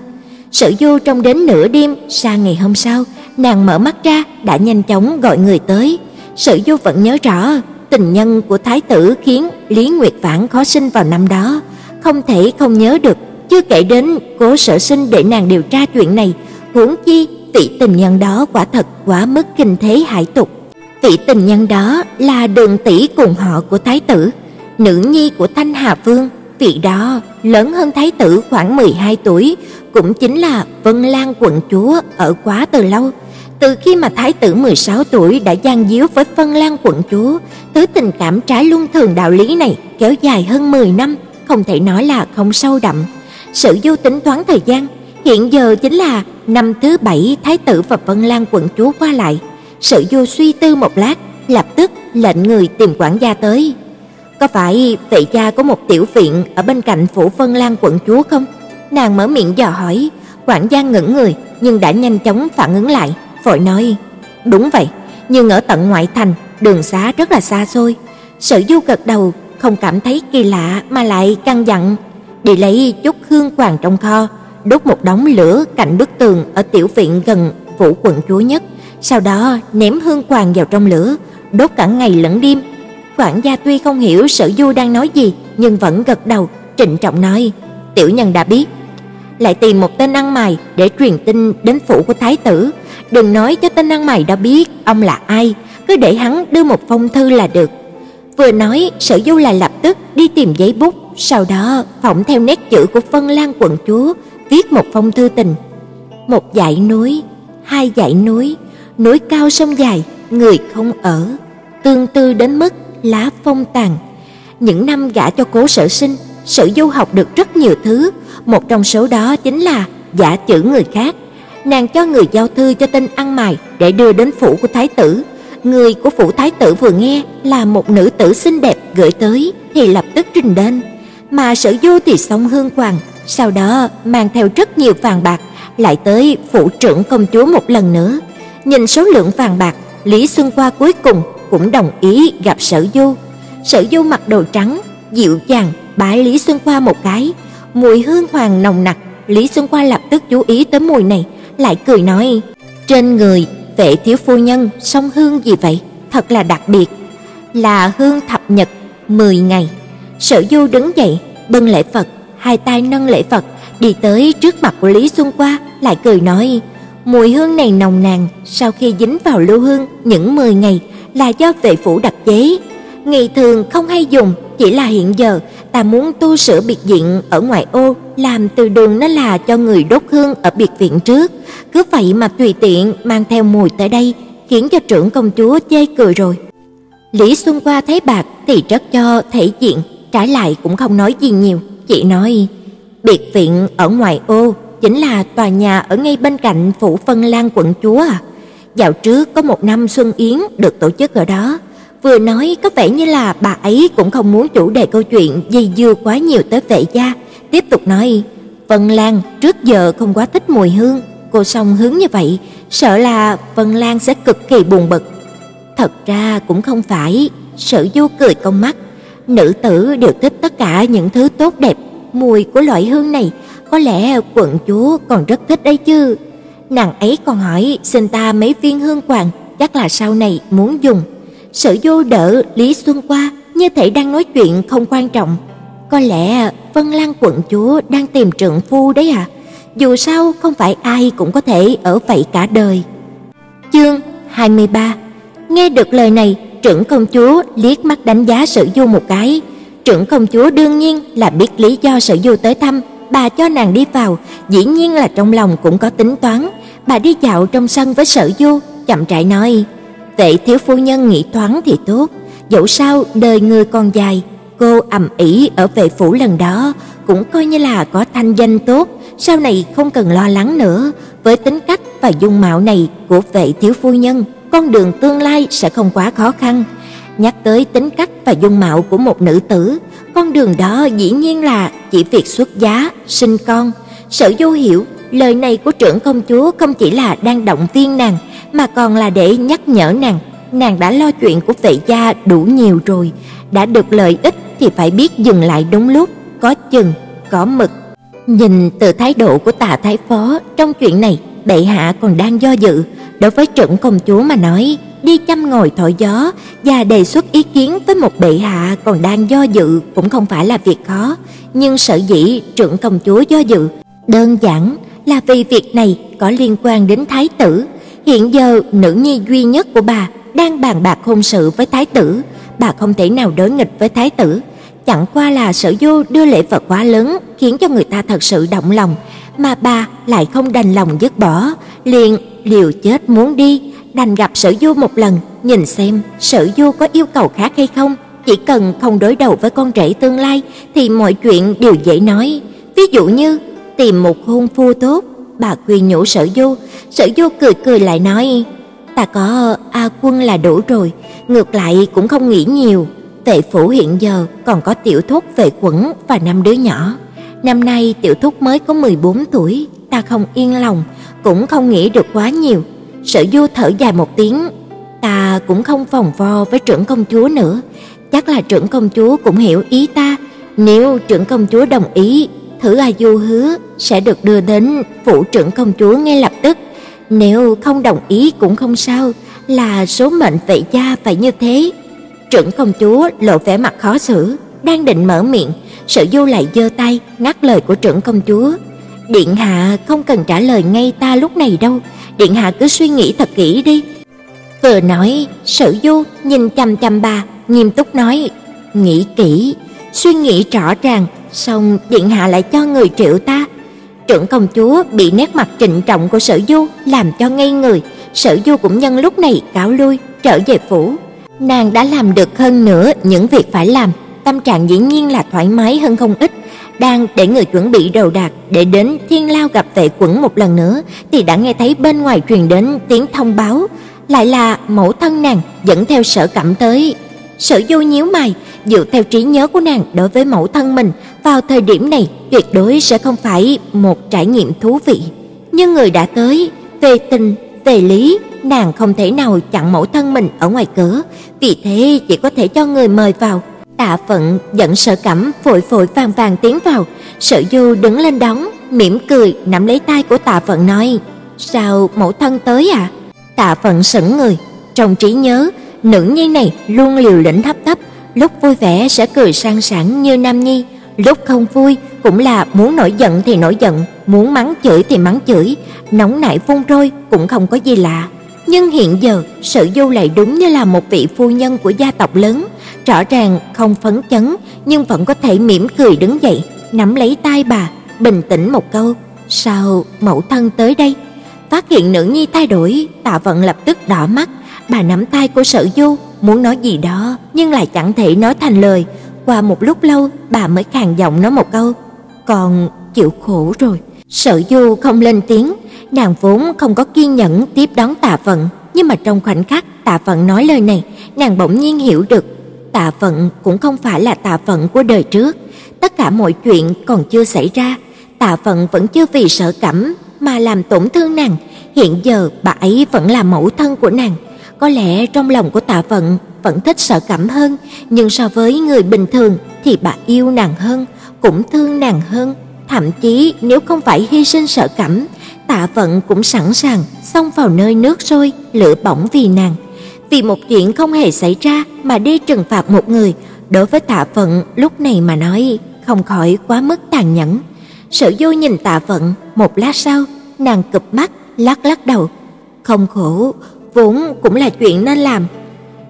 Sở Du trong đến nửa đêm, sang ngày hôm sau, nàng mở mắt ra đã nhanh chóng gọi người tới. Sở Du vẫn nhớ rõ, tình nhân của thái tử khiến Lý Nguyệt Vãn khó sinh vào năm đó, không thể không nhớ được, chưa kể đến Cố Sở Sinh để nàng điều tra chuyện này, huống chi vị tình nhân đó quả thật quá mức kinh thế hải tục. Vị tình nhân đó là Đường tỷ cùng họ của thái tử, nữ nhi của Thanh Hà Vương, vị đó lớn hơn thái tử khoảng 12 tuổi, cũng chính là Vân Lan quận chúa ở quá từ lâu. Từ khi mà thái tử 16 tuổi đã gian díu với Vân Lan quận chúa, thứ tình cảm trái luân thường đạo lý này kéo dài hơn 10 năm, không thể nói là không sâu đậm. Sử Du tính toán thời gian, hiện giờ chính là năm thứ bảy thái tử và Vân Lan quận chúa qua lại. Sử Du suy tư một lát, lập tức lệnh người tìm quản gia tới. Có phải vị gia có một tiểu viện ở bên cạnh phủ Vân Lan quận chúa không? Nàng mở miệng dò hỏi, quản gia ngẩn người nhưng đã nhanh chóng phản ứng lại, vội nói: "Đúng vậy, nhưng ở tận ngoại thành, đường xá rất là xa xôi." Sở Du gật đầu, không cảm thấy kỳ lạ mà lại căn dặn đi lấy chút hương hoàng trong kho, đốt một đống lửa cạnh bức tường ở tiểu viện gần phủ quận chúa nhất, sau đó ném hương hoàng vào trong lửa, đốt cả ngày lẫn đêm. Quản gia tuy không hiểu Sở Du đang nói gì, nhưng vẫn gật đầu, trịnh trọng nói: "Tiểu nhân đã biết." Lại tìm một tên ăn mày để truyền tin đến phủ của thái tử, đừng nói cho tên ăn mày đó biết ông là ai, cứ để hắn đưa một phong thư là được. Vừa nói, Sở Du là lập tức đi tìm giấy bút, sau đó phỏng theo nét chữ của Vân Lan quận chúa, viết một phong thư tình. Một dãy núi, hai dãy núi, núi cao sông dài, người không ở, tương tư đến mức lá phong tàn. Những năm gả cho Cố Sở Sinh, Sở Du học được rất nhiều thứ, một trong số đó chính là giả chữ người khác. Nàng cho người giao thư cho tên ăn mày để đưa đến phủ của thái tử. Người của phủ thái tử vừa nghe là một nữ tử xinh đẹp gửi tới thì lập tức trình đến, mà Sở Du thì xong hương hoàng, sau đó mang theo rất nhiều vàng bạc lại tới phủ trưởng công chúa một lần nữa. Nhìn số lượng vàng bạc, Lý Xuân Qua cuối cùng cũng đồng ý gặp Sở Du. Sở Du mặc đồ trắng, dịu dàng bái Lý Xuân Qua một cái, mùi hương hoàng nồng nặc, Lý Xuân Qua lập tức chú ý tới mùi này, lại cười nói: "Trên người vệ thiếu phu nhân song hương gì vậy? Thật là đặc biệt, là hương thập nhật 10 ngày." Sở Du đứng dậy, bưng lễ Phật, hai tay nâng lễ Phật, đi tới trước mặt của Lý Xuân Qua, lại cười nói: "Mùi hương này nồng nàn, sau khi dính vào lưu hương những 10 ngày là do vệ phủ đặc chế, ngày thường không hay dùng, chỉ là hiện giờ ta muốn tu sửa biệt viện ở ngoại ô, làm từ đường nó là cho người đốt hương ở biệt viện trước, cứ vậy mà tùy tiện mang theo mùi tới đây, khiến cho trưởng công chúa chê cười rồi." Lý Xuân Qua thấy bạc thì rất cho thể diện, trái lại cũng không nói gì nhiều, chỉ nói: "Biệt viện ở ngoại ô chính là tòa nhà ở ngay bên cạnh phủ Phân Lan quận chúa à? Dạo trước có một năm xuân yến được tổ chức ở đó." Vừa nói có vẻ như là bà ấy cũng không muốn chủ đề câu chuyện dây dưa quá nhiều tới vệ gia, tiếp tục nói: "Vân Lan trước giờ không quá thích mùi hương, cô song hướng như vậy, sợ là Vân Lan sẽ cực kỳ buồn bực." Thật ra cũng không phải, Sở Du cười cong mắt, nữ tử đều thích tất cả những thứ tốt đẹp, mùi của loại hương này, có lẽ quận chúa còn rất thích đấy chứ. Nàng ấy còn hỏi xin ta mấy viên hương hoàng, chắc là sau này muốn dùng. Sở Du đỡ Lý Xuân qua, như thể đang nói chuyện không quan trọng. Có lẽ Vân Lan quận chúa đang tìm trượng phu đấy à? Dù sao không phải ai cũng có thể ở vậy cả đời. Chương 23. Nghe được lời này, trưởng công chúa liếc mắt đánh giá Sở Du một cái. Trưởng công chúa đương nhiên là biết lý do Sở Du tới thăm, bà cho nàng đi vào, dĩ nhiên là trong lòng cũng có tính toán. Bà đi dạo trong sân với Sở Du, chậm rãi nói: "Vệ thiếu phu nhân nghĩ thoáng thì tốt, dẫu sao đời người còn dài, cô ầm ĩ ở vệ phủ lần đó cũng coi như là có thanh danh tốt, sau này không cần lo lắng nữa, với tính cách và dung mạo này của vệ thiếu phu nhân, con đường tương lai sẽ không quá khó khăn." Nhắc tới tính cách và dung mạo của một nữ tử, con đường đó dĩ nhiên là chỉ việc xuất giá, sinh con. Sở Du hiểu, lời này của trưởng công chúa không chỉ là đang động viên nàng, mà còn là để nhắc nhở nàng, nàng đã lo chuyện của vệ gia đủ nhiều rồi, đã được lợi ích thì phải biết dừng lại đúng lúc, có chừng, có mực. Nhìn từ thái độ của Tạ thái phó trong chuyện này, bệ hạ còn đang do dự, đối với trưởng công chúa mà nói, đi chăm ngồi thổi gió và đề xuất ý kiến với một bệ hạ còn đang do dự cũng không phải là việc khó, nhưng sở dĩ trưởng công chúa do dự đơn giản là vì việc này có liên quan đến thái tử. Hiện giờ nữ nhi duy nhất của bà đang bàn bạc hôn sự với thái tử, bà không thể nào đối nghịch với thái tử. Chẳng qua là Sở Du đưa lễ vật quá lớn khiến cho người ta thật sự động lòng, mà bà lại không đành lòng dứt bỏ, liền liều chết muốn đi, đành gặp Sở Du một lần, nhìn xem Sở Du có yêu cầu khác hay không, chỉ cần không đối đầu với con rể tương lai thì mọi chuyện đều dễ nói. Ví dụ như tìm một hôn phu tốt, bà khuyên nhủ Sở Du, Sở Du cười cười lại nói: "Ta có A Quân là đủ rồi, ngược lại cũng không nghĩ nhiều." Vệ phủ hiện giờ còn có tiểu thúc về quẩn và năm đứa nhỏ. Năm nay tiểu thúc mới có 14 tuổi, ta không yên lòng, cũng không nghĩ được quá nhiều. Sở Du thở dài một tiếng, ta cũng không vòng vo với trưởng công chúa nữa, chắc là trưởng công chúa cũng hiểu ý ta, nếu trưởng công chúa đồng ý, Thử A Du hứa sẽ được đưa đến phủ trưởng công chúa ngay lập tức. Nếu không đồng ý cũng không sao, là số mệnh vệ gia phải như thế. Trưởng công chúa lộ vẻ mặt khó xử, đang định mở miệng, Sở Du lại giơ tay ngắt lời của trưởng công chúa. Điện hạ không cần trả lời ngay ta lúc này đâu, điện hạ cứ suy nghĩ thật kỹ đi. Vừa nói, Sở Du nhìn chằm chằm bà, nghiêm túc nói: "Nghĩ kỹ, suy nghĩ rõ ràng, xong điện hạ lại cho người triệu ta." Trưởng công chúa bị nét mặt trịnh trọng của Sở Du làm cho ngây người, Sở Du cũng nhân lúc này cáo lui trở về phủ. Nàng đã làm được hơn nữa những việc phải làm, tâm trạng dĩ nhiên là thoải mái hơn không ít. Đang để người chuẩn bị đồ đạc để đến Thiên Lao gặp Vệ Quẩn một lần nữa thì đã nghe thấy bên ngoài truyền đến tiếng thông báo, lại là mẫu thân nàng dẫn theo Sở Cẩm tới. Sở Du nhíu mày, dựa theo trí nhớ của nàng đối với mẫu thân mình, vào thời điểm này tuyệt đối sẽ không phải một trải nghiệm thú vị. Nhưng người đã tới, về tình, về lý, nàng không thể nào chặn mẫu thân mình ở ngoài cửa, vì thế chỉ có thể cho người mời vào. Tạ Phận giận Sở Cẩm vội vội vàng vàng tiến vào, Sở Du đứng lên đón, mỉm cười nắm lấy tay của Tạ Phận nói: "Sao mẫu thân tới à?" Tạ Phận sững người, trong trí nhớ, nữ nhi này luôn liều lĩnh thấp thấp, lúc vui vẻ sẽ cười sang sảng như nam nhi, lúc không vui cũng là muốn nổi giận thì nổi giận, muốn mắng chửi thì mắng chửi, nóng nảy phun trôi cũng không có gì lạ. Nhưng hiện giờ, Sở Du lại đúng như là một vị phu nhân của gia tộc lớn, rõ ràng không phấn chấn nhưng vẫn có thể mỉm cười đứng dậy, nắm lấy tay bà, bình tĩnh một câu, "Sao mẫu thân tới đây?" Phát hiện nữ nhi thay đổi, Tạ Vận lập tức đỏ mắt, bà nắm tay của Sở Du, muốn nói gì đó nhưng lại chẳng thể nói thành lời. Qua một lúc lâu, bà mới khàn giọng nói một câu, "Con chịu khổ rồi." Sở Du không lên tiếng, nàng vốn không có kiên nhẫn tiếp đón Tạ Vận, nhưng mà trong khoảnh khắc Tạ Vận nói lời này, nàng bỗng nhiên hiểu được, Tạ Vận cũng không phải là Tạ Vận của đời trước, tất cả mọi chuyện còn chưa xảy ra, Tạ Vận vẫn chưa vì sợ cẩm mà làm tổn thương nàng, hiện giờ bà ấy vẫn là mẫu thân của nàng. Có lẽ trong lòng của Tạ Vận vẫn thích sợ cẩm hơn, nhưng so với người bình thường thì bà yêu nàng hơn, cũng thương nàng hơn, thậm chí nếu không phải hy sinh sợ cẩm, Tạ Vận cũng sẵn sàng xông vào nơi nước sôi, lửa bỏng vì nàng. Vì một chuyện không hề xảy ra mà đi trừng phạt một người, đối với Tạ Vận lúc này mà nói không khỏi quá mức tàn nhẫn. Sở Du nhìn Tạ Vận, một lát sau, nàng cụp mắt, lắc lắc đầu. Không khổ, vốn cũng là chuyện nên làm.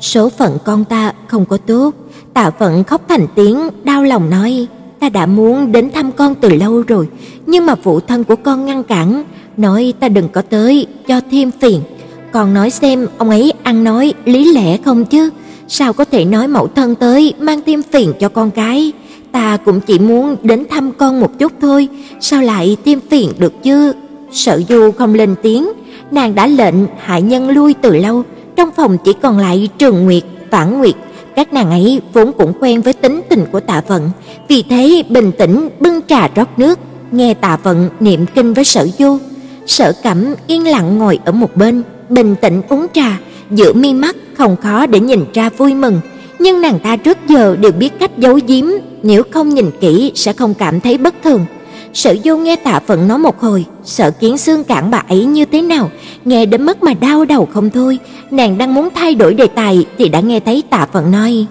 Số phận con ta không có tốt, Tạ Vận khóc thành tiếng, đau lòng nói: "Ta đã muốn đến thăm con từ lâu rồi, nhưng mà phụ thân của con ngăn cản, nói ta đừng có tới, cho thêm phiền. Con nói xem ông ấy ăn nói lý lẽ không chứ? Sao có thể nói mẫu thân tới mang thêm phiền cho con cái? Ta cũng chỉ muốn đến thăm con một chút thôi, sao lại thêm phiền được chứ?" Sở Du không lên tiếng, nàng đã lệnh hạ nhân lui từ lâu, trong phòng chỉ còn lại Trường Nguyệt, Vãn Nguyệt, các nàng ấy vốn cũng quen với tính tình của Tạ Vận, vì thế bình tĩnh bưng trà rót nước, nghe Tạ Vận niệm kinh với Sở Du. Sở Cẩm yên lặng ngồi ở một bên, bình tĩnh uống trà, giữa mi mắt không khó để nhìn ra vui mừng, nhưng nàng ta trước giờ đều biết cách giấu giếm, nếu không nhìn kỹ sẽ không cảm thấy bất thường. Sở Du nghe Tạ Phận nói một hồi, sợ Kiến Xương cản bà ấy như thế nào, nghe đến mức mà đau đầu không thôi, nàng đang muốn thay đổi đề tài thì đã nghe thấy Tạ Phận nói: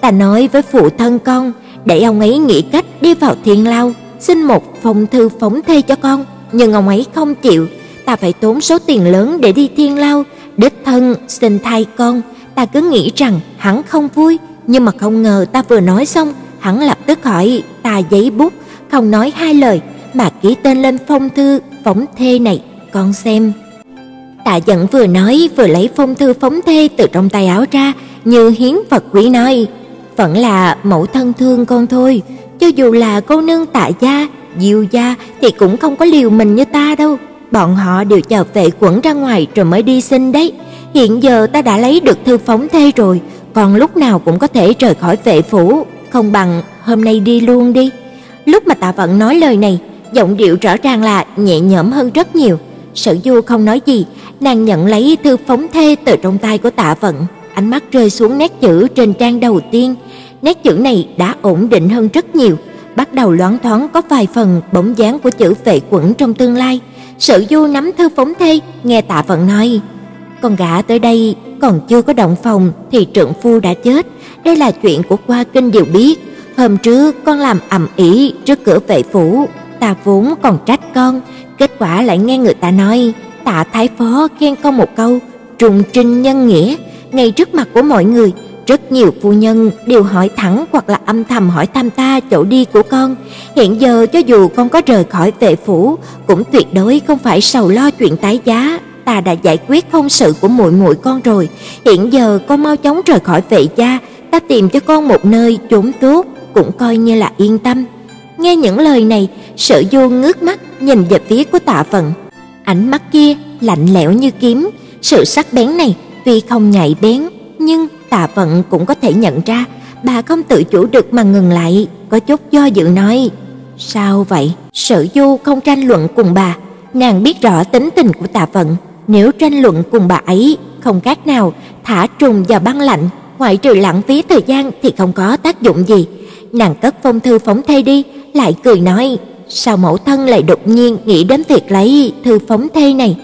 "Ta nói với phụ thân con, để ông ấy nghĩ cách đi vào Thiên Lao, xin một phong thư phóng thê cho con, nhưng ông ấy không chịu, ta phải tốn số tiền lớn để đi Thiên Lao, đích thân xin thay con." Ta cứ nghĩ rằng hắn không vui, nhưng mà không ngờ ta vừa nói xong, hắn lập tức hỏi ta giấy bút không nói hai lời mà ký tên lên phong thư phóng thê này, con xem. Tạ Dận vừa nói vừa lấy phong thư phóng thê từ trong tay áo ra, như hiến vật quý nói: vẫn là mẫu thân thương con thôi, cho dù là cô nương tại gia, Diêu gia thì cũng không có liều mình như ta đâu. Bọn họ đều chờ vệ quẩn ra ngoài rồi mới đi xin đấy. Hiện giờ ta đã lấy được thư phóng thê rồi, còn lúc nào cũng có thể rời khỏi vệ phủ, không bằng hôm nay đi luôn đi. Lúc mà Tạ Vận nói lời này, giọng điệu rõ ràng là nhẹ nhõm hơn rất nhiều. Sở Du không nói gì, nàng nhận lấy thư phóng thê từ trong tay của Tạ Vận, ánh mắt rơi xuống nét chữ trên trang đầu tiên. Nét chữ này đã ổn định hơn rất nhiều, bắt đầu loáng thoáng có vài phần bóng dáng của chữ vệ quẩn trong tương lai. Sở Du nắm thư phóng thê, nghe Tạ Vận nói: "Con gã tới đây còn chưa có động phòng thì trượng phu đã chết, đây là chuyện của qua kinh đều biết. Hôm trước con làm ầm ĩ trước cửa vệ phủ, ta vốn còn trách con, kết quả lại nghe người ta nói Tạ thái phó khen con một câu trùng trinh nhân nghĩa. Ngay trước mặt của mọi người, rất nhiều phu nhân đều hỏi thẳng hoặc là âm thầm hỏi thăm ta chỗ đi của con. Hiện giờ cho dù con có rời khỏi vệ phủ, cũng tuyệt đối không phải sầu lo chuyện tái giá. Ta đã giải quyết hôn sự của muội muội con rồi, hiện giờ con mau chóng rời khỏi vệ gia, ta tìm cho con một nơi trốn tốt, cũng coi như là yên tâm. Nghe những lời này, Sở Du ngước mắt nhìn về phía của Tạ Vận. Ánh mắt kia lạnh lẽo như kiếm, sự sắc bén này tuy không nhạy bén, nhưng Tạ Vận cũng có thể nhận ra, bà không tự chủ được mà ngừng lại, có chút do dự nói: "Sao vậy?" Sở Du không tranh luận cùng bà, nàng biết rõ tính tình của Tạ Vận, nếu tranh luận cùng bà ấy, không khác nào thả trùng vào băng lạnh, ngoại trừ lãng phí thời gian thì không có tác dụng gì. Nàng cất phong thư phóng thê đi, lại cười nói: "Sao mẫu thân lại đột nhiên nghĩ đến việc lấy thư phóng thê này?"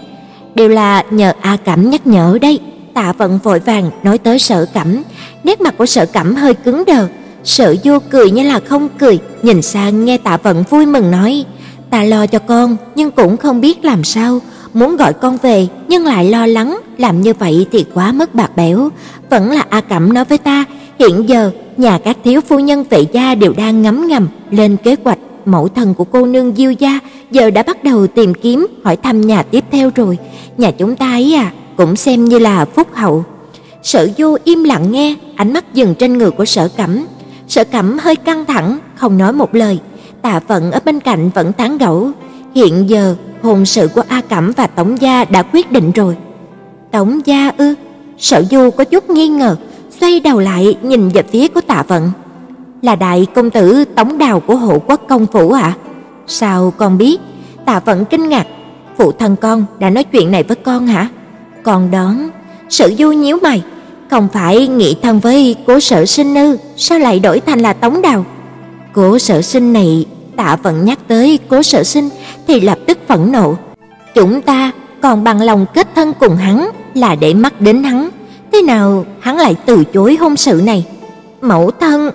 Đều là nhờ A Cẩm nhắc nhở đây. Tạ Vận vội vàng nói tới Sở Cẩm, nét mặt của Sở Cẩm hơi cứng đờ. Sở Du cười như là không cười, nhìn sang nghe Tạ Vận vui mừng nói: "Ta lo cho con, nhưng cũng không biết làm sao, muốn gọi con về nhưng lại lo lắng, làm như vậy thì quá mất bạc bẽo. Vẫn là A Cẩm nói với ta, hiện giờ nhà các thiếu phu nhân vệ gia đều đang ngấm ngầm lên kế hoạch mẫu thần của cô nương Diêu gia giờ đã bắt đầu tìm kiếm hỏi thăm nhà tiếp theo rồi. Nhà chúng ta ấy à, cũng xem như là phúc hậu. Sở Du im lặng nghe, ánh mắt dừng trên người của Sở Cẩm. Sở Cẩm hơi căng thẳng, không nói một lời. Tạ Vận ở bên cạnh vẫn tán gẫu. Hiện giờ, hôn sự của A Cẩm và Tống gia đã quyết định rồi. Tống gia ư? Sở Du có chút nghi ngờ, xoay đầu lại nhìn về phía của Tạ Vận. Là đại công tử Tống Đào của hộ quốc công phủ ạ? À? Sao con biết? Tạ Vận kinh ngạc, phụ thân con đã nói chuyện này với con hả? Con đón, Sử Du nhíu mày, không phải nghị thân với Cố Sở Sinh ư, sao lại đổi thành là Tống Đào? Cố Sở Sinh này, Tạ Vận nhắc tới Cố Sở Sinh thì lập tức phẫn nộ. Chúng ta còn bằng lòng kết thân cùng hắn là để mắt đến hắn, thế nào hắn lại từ chối hôn sự này? Mẫu thân,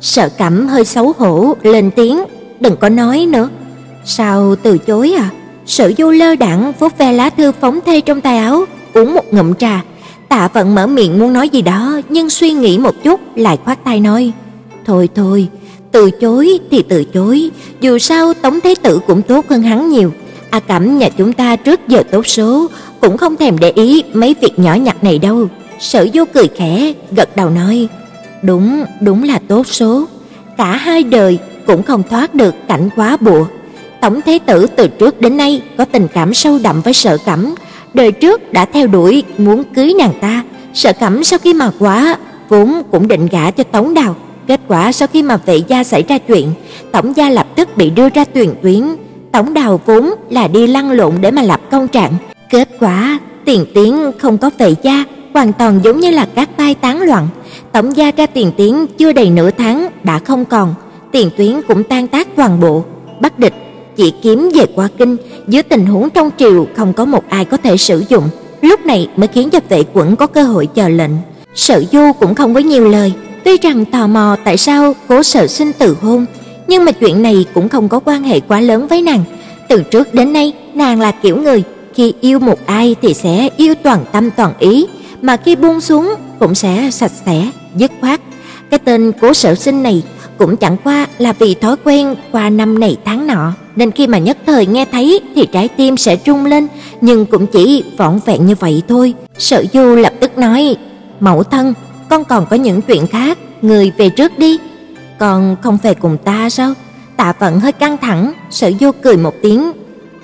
Sở Cẩm hơi xấu hổ lên tiếng, đừng có nói nữa. Sao từ chối à? Sở Du lơ đãng vuốt ve lá thư phóng thê trong tay áo, uống một ngụm trà. Tạ Vận mở miệng muốn nói gì đó, nhưng suy nghĩ một chút lại khoát tay nói: "Thôi thôi, từ chối thì từ chối, dù sao Tống Thế tử cũng tốt hơn hắn nhiều. A Cẩm nhà chúng ta trước giờ tốt số, cũng không thèm để ý mấy việc nhỏ nhặt này đâu." Sở Du cười khẽ, gật đầu nói: "Đúng, đúng là tốt số. Cả hai đời cũng không thoát được cảnh quá bùa." Tổng thế tử từ trước đến nay có tình cảm sâu đậm với Sở Cẩm, đời trước đã theo đuổi muốn cưới nàng ta, Sở Cẩm sau khi mà quá vốn cũng định gả cho Tống Đào, kết quả sau khi mà vệ gia xảy ra chuyện, tổng gia lập tức bị đưa ra tuyển tuyến, Tống Đào vốn là đi lăn lộn để mà lập công trạng, kết quả tiền tiến không có vệ gia, hoàn toàn giống như là các tai tán loạn. Tổng gia ra tiền tiến chưa đầy nửa tháng đã không còn, tiền tuyến cũng tan tác toàn bộ. Bắc địch chỉ kiếm về qua kinh, dưới tình huống trong triều không có một ai có thể sử dụng, lúc này mới khiến cho vệ quẩn có cơ hội chờ lệnh. Sở Du cũng không có nhiều lời, tuy rằng tò mò tại sao Cố Sở Sinh từ hôn, nhưng mà chuyện này cũng không có quan hệ quá lớn với nàng. Từ trước đến nay, nàng là kiểu người khi yêu một ai thì sẽ yêu toàn tâm toàn ý, mà khi buông xuống cũng sẽ sạch sẽ, dứt khoát. Cái tên Cố Sở Sinh này cũng chẳng qua là vì thói quen qua năm này tháng nọ, nên khi mà nhất thời nghe thấy thì trái tim sẽ rung lên, nhưng cũng chỉ vỏn vẹn như vậy thôi. Sở Du lập tức nói: "Mẫu thân, con còn có những chuyện khác, người về trước đi. Còn không về cùng ta sao? Tạ Vận hơi căng thẳng, Sở Du cười một tiếng,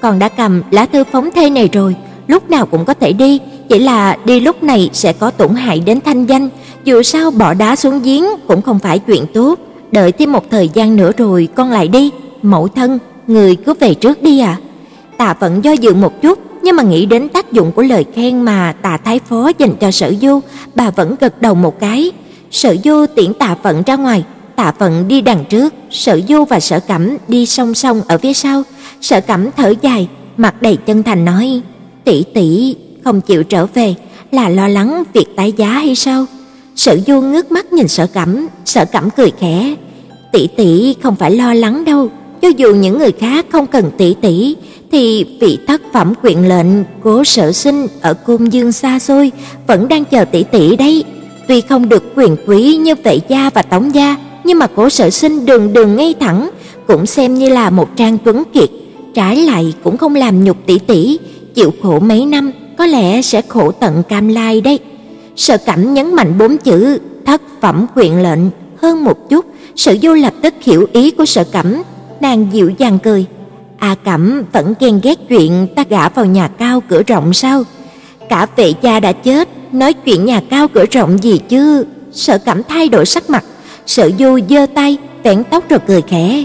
"Con đã cầm lá thư phóng thê này rồi, lúc nào cũng có thể đi, chỉ là đi lúc này sẽ có tổn hại đến thanh danh, dù sao bỏ đá xuống giếng cũng không phải chuyện tốt, đợi thêm một thời gian nữa rồi con lại đi, mẫu thân, người cứ về trước đi à?" Tạ vẫn do dự một chút, nhưng mà nghĩ đến tác dụng của lời khen mà Tạ Thái Phó dành cho Sở Du, bà vẫn gật đầu một cái. Sở Du tiễn Tạ phận ra ngoài, Tạ phận đi đằng trước, Sở Du và Sở Cẩm đi song song ở phía sau. Sở Cẩm thở dài, mặt đầy chân thành nói: "Tỷ tỷ không chịu trở về là lo lắng việc tái giá hay sao?" Sở Du ngước mắt nhìn Sở Cẩm, Sở Cẩm cười khẽ: "Tỷ tỷ không phải lo lắng đâu, cho dù những người khác không cần tỷ tỷ thì vị thất phẩm quyền lệnh Cố Sở Sinh ở Côn Dương xa xôi vẫn đang chờ tỷ tỷ đấy." Tuy không được quyền quý như Vệ gia và Tống gia, nhưng mà Cố Sở Sinh đường đường ngay thẳng, cũng xem như là một trang tuấn kiệt, trái lại cũng không làm nhục tỷ tỷ, chịu khổ mấy năm, có lẽ sẽ khổ tận cam lai đấy. Sở Cẩm nhấn mạnh bốn chữ thất phẩm quyền lệnh hơn một chút, Sở Du lập tức hiểu ý của Sở Cẩm, nàng dịu dàng cười. A Cẩm vẫn ghen ghét chuyện ta gả vào nhà cao cửa rộng sao? Cả vệ gia đã chết, nói chuyện nhà cao cửa rộng gì chứ? Sở Cẩm thay đổi sắc mặt, Sở Du giơ tay, vén tóc rồi cười khẽ.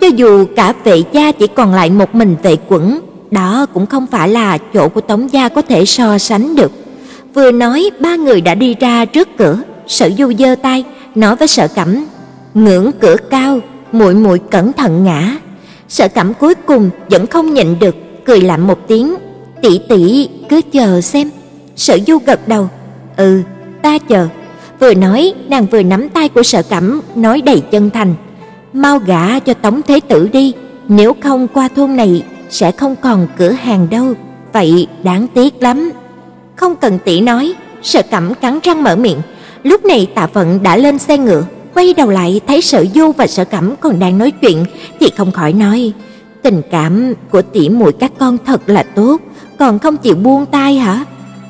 Cho dù cả vệ gia chỉ còn lại một mình vệ quẩn, đó cũng không phải là chỗ của Tống gia có thể so sánh được. Vừa nói, ba người đã đi ra trước cửa, Sở Du giơ tay, nói với Sở Cẩm, "Ngưỡng cửa cao, muội muội cẩn thận ngã." Sở Cẩm cuối cùng vẫn không nhịn được, cười lạnh một tiếng, "Tỷ tỷ cứ chờ xem." Sở Du gật đầu, "Ừ, ta chờ." Vừa nói, nàng vừa nắm tay của Sở Cẩm, nói đầy chân thành, "Mau gả cho Tống Thế tử đi, nếu không qua thôn này sẽ không còn cửa hàng đâu, vậy đáng tiếc lắm." Không cần tỷ nói, Sở Cẩm cắn răng mở miệng. Lúc này Tạ Vận đã lên xe ngựa, quay đầu lại thấy Sở Du và Sở Cẩm còn đang nói chuyện thì không khỏi nói: "Tình cảm của tỷ muội các con thật là tốt, còn không chịu buông tay hả?"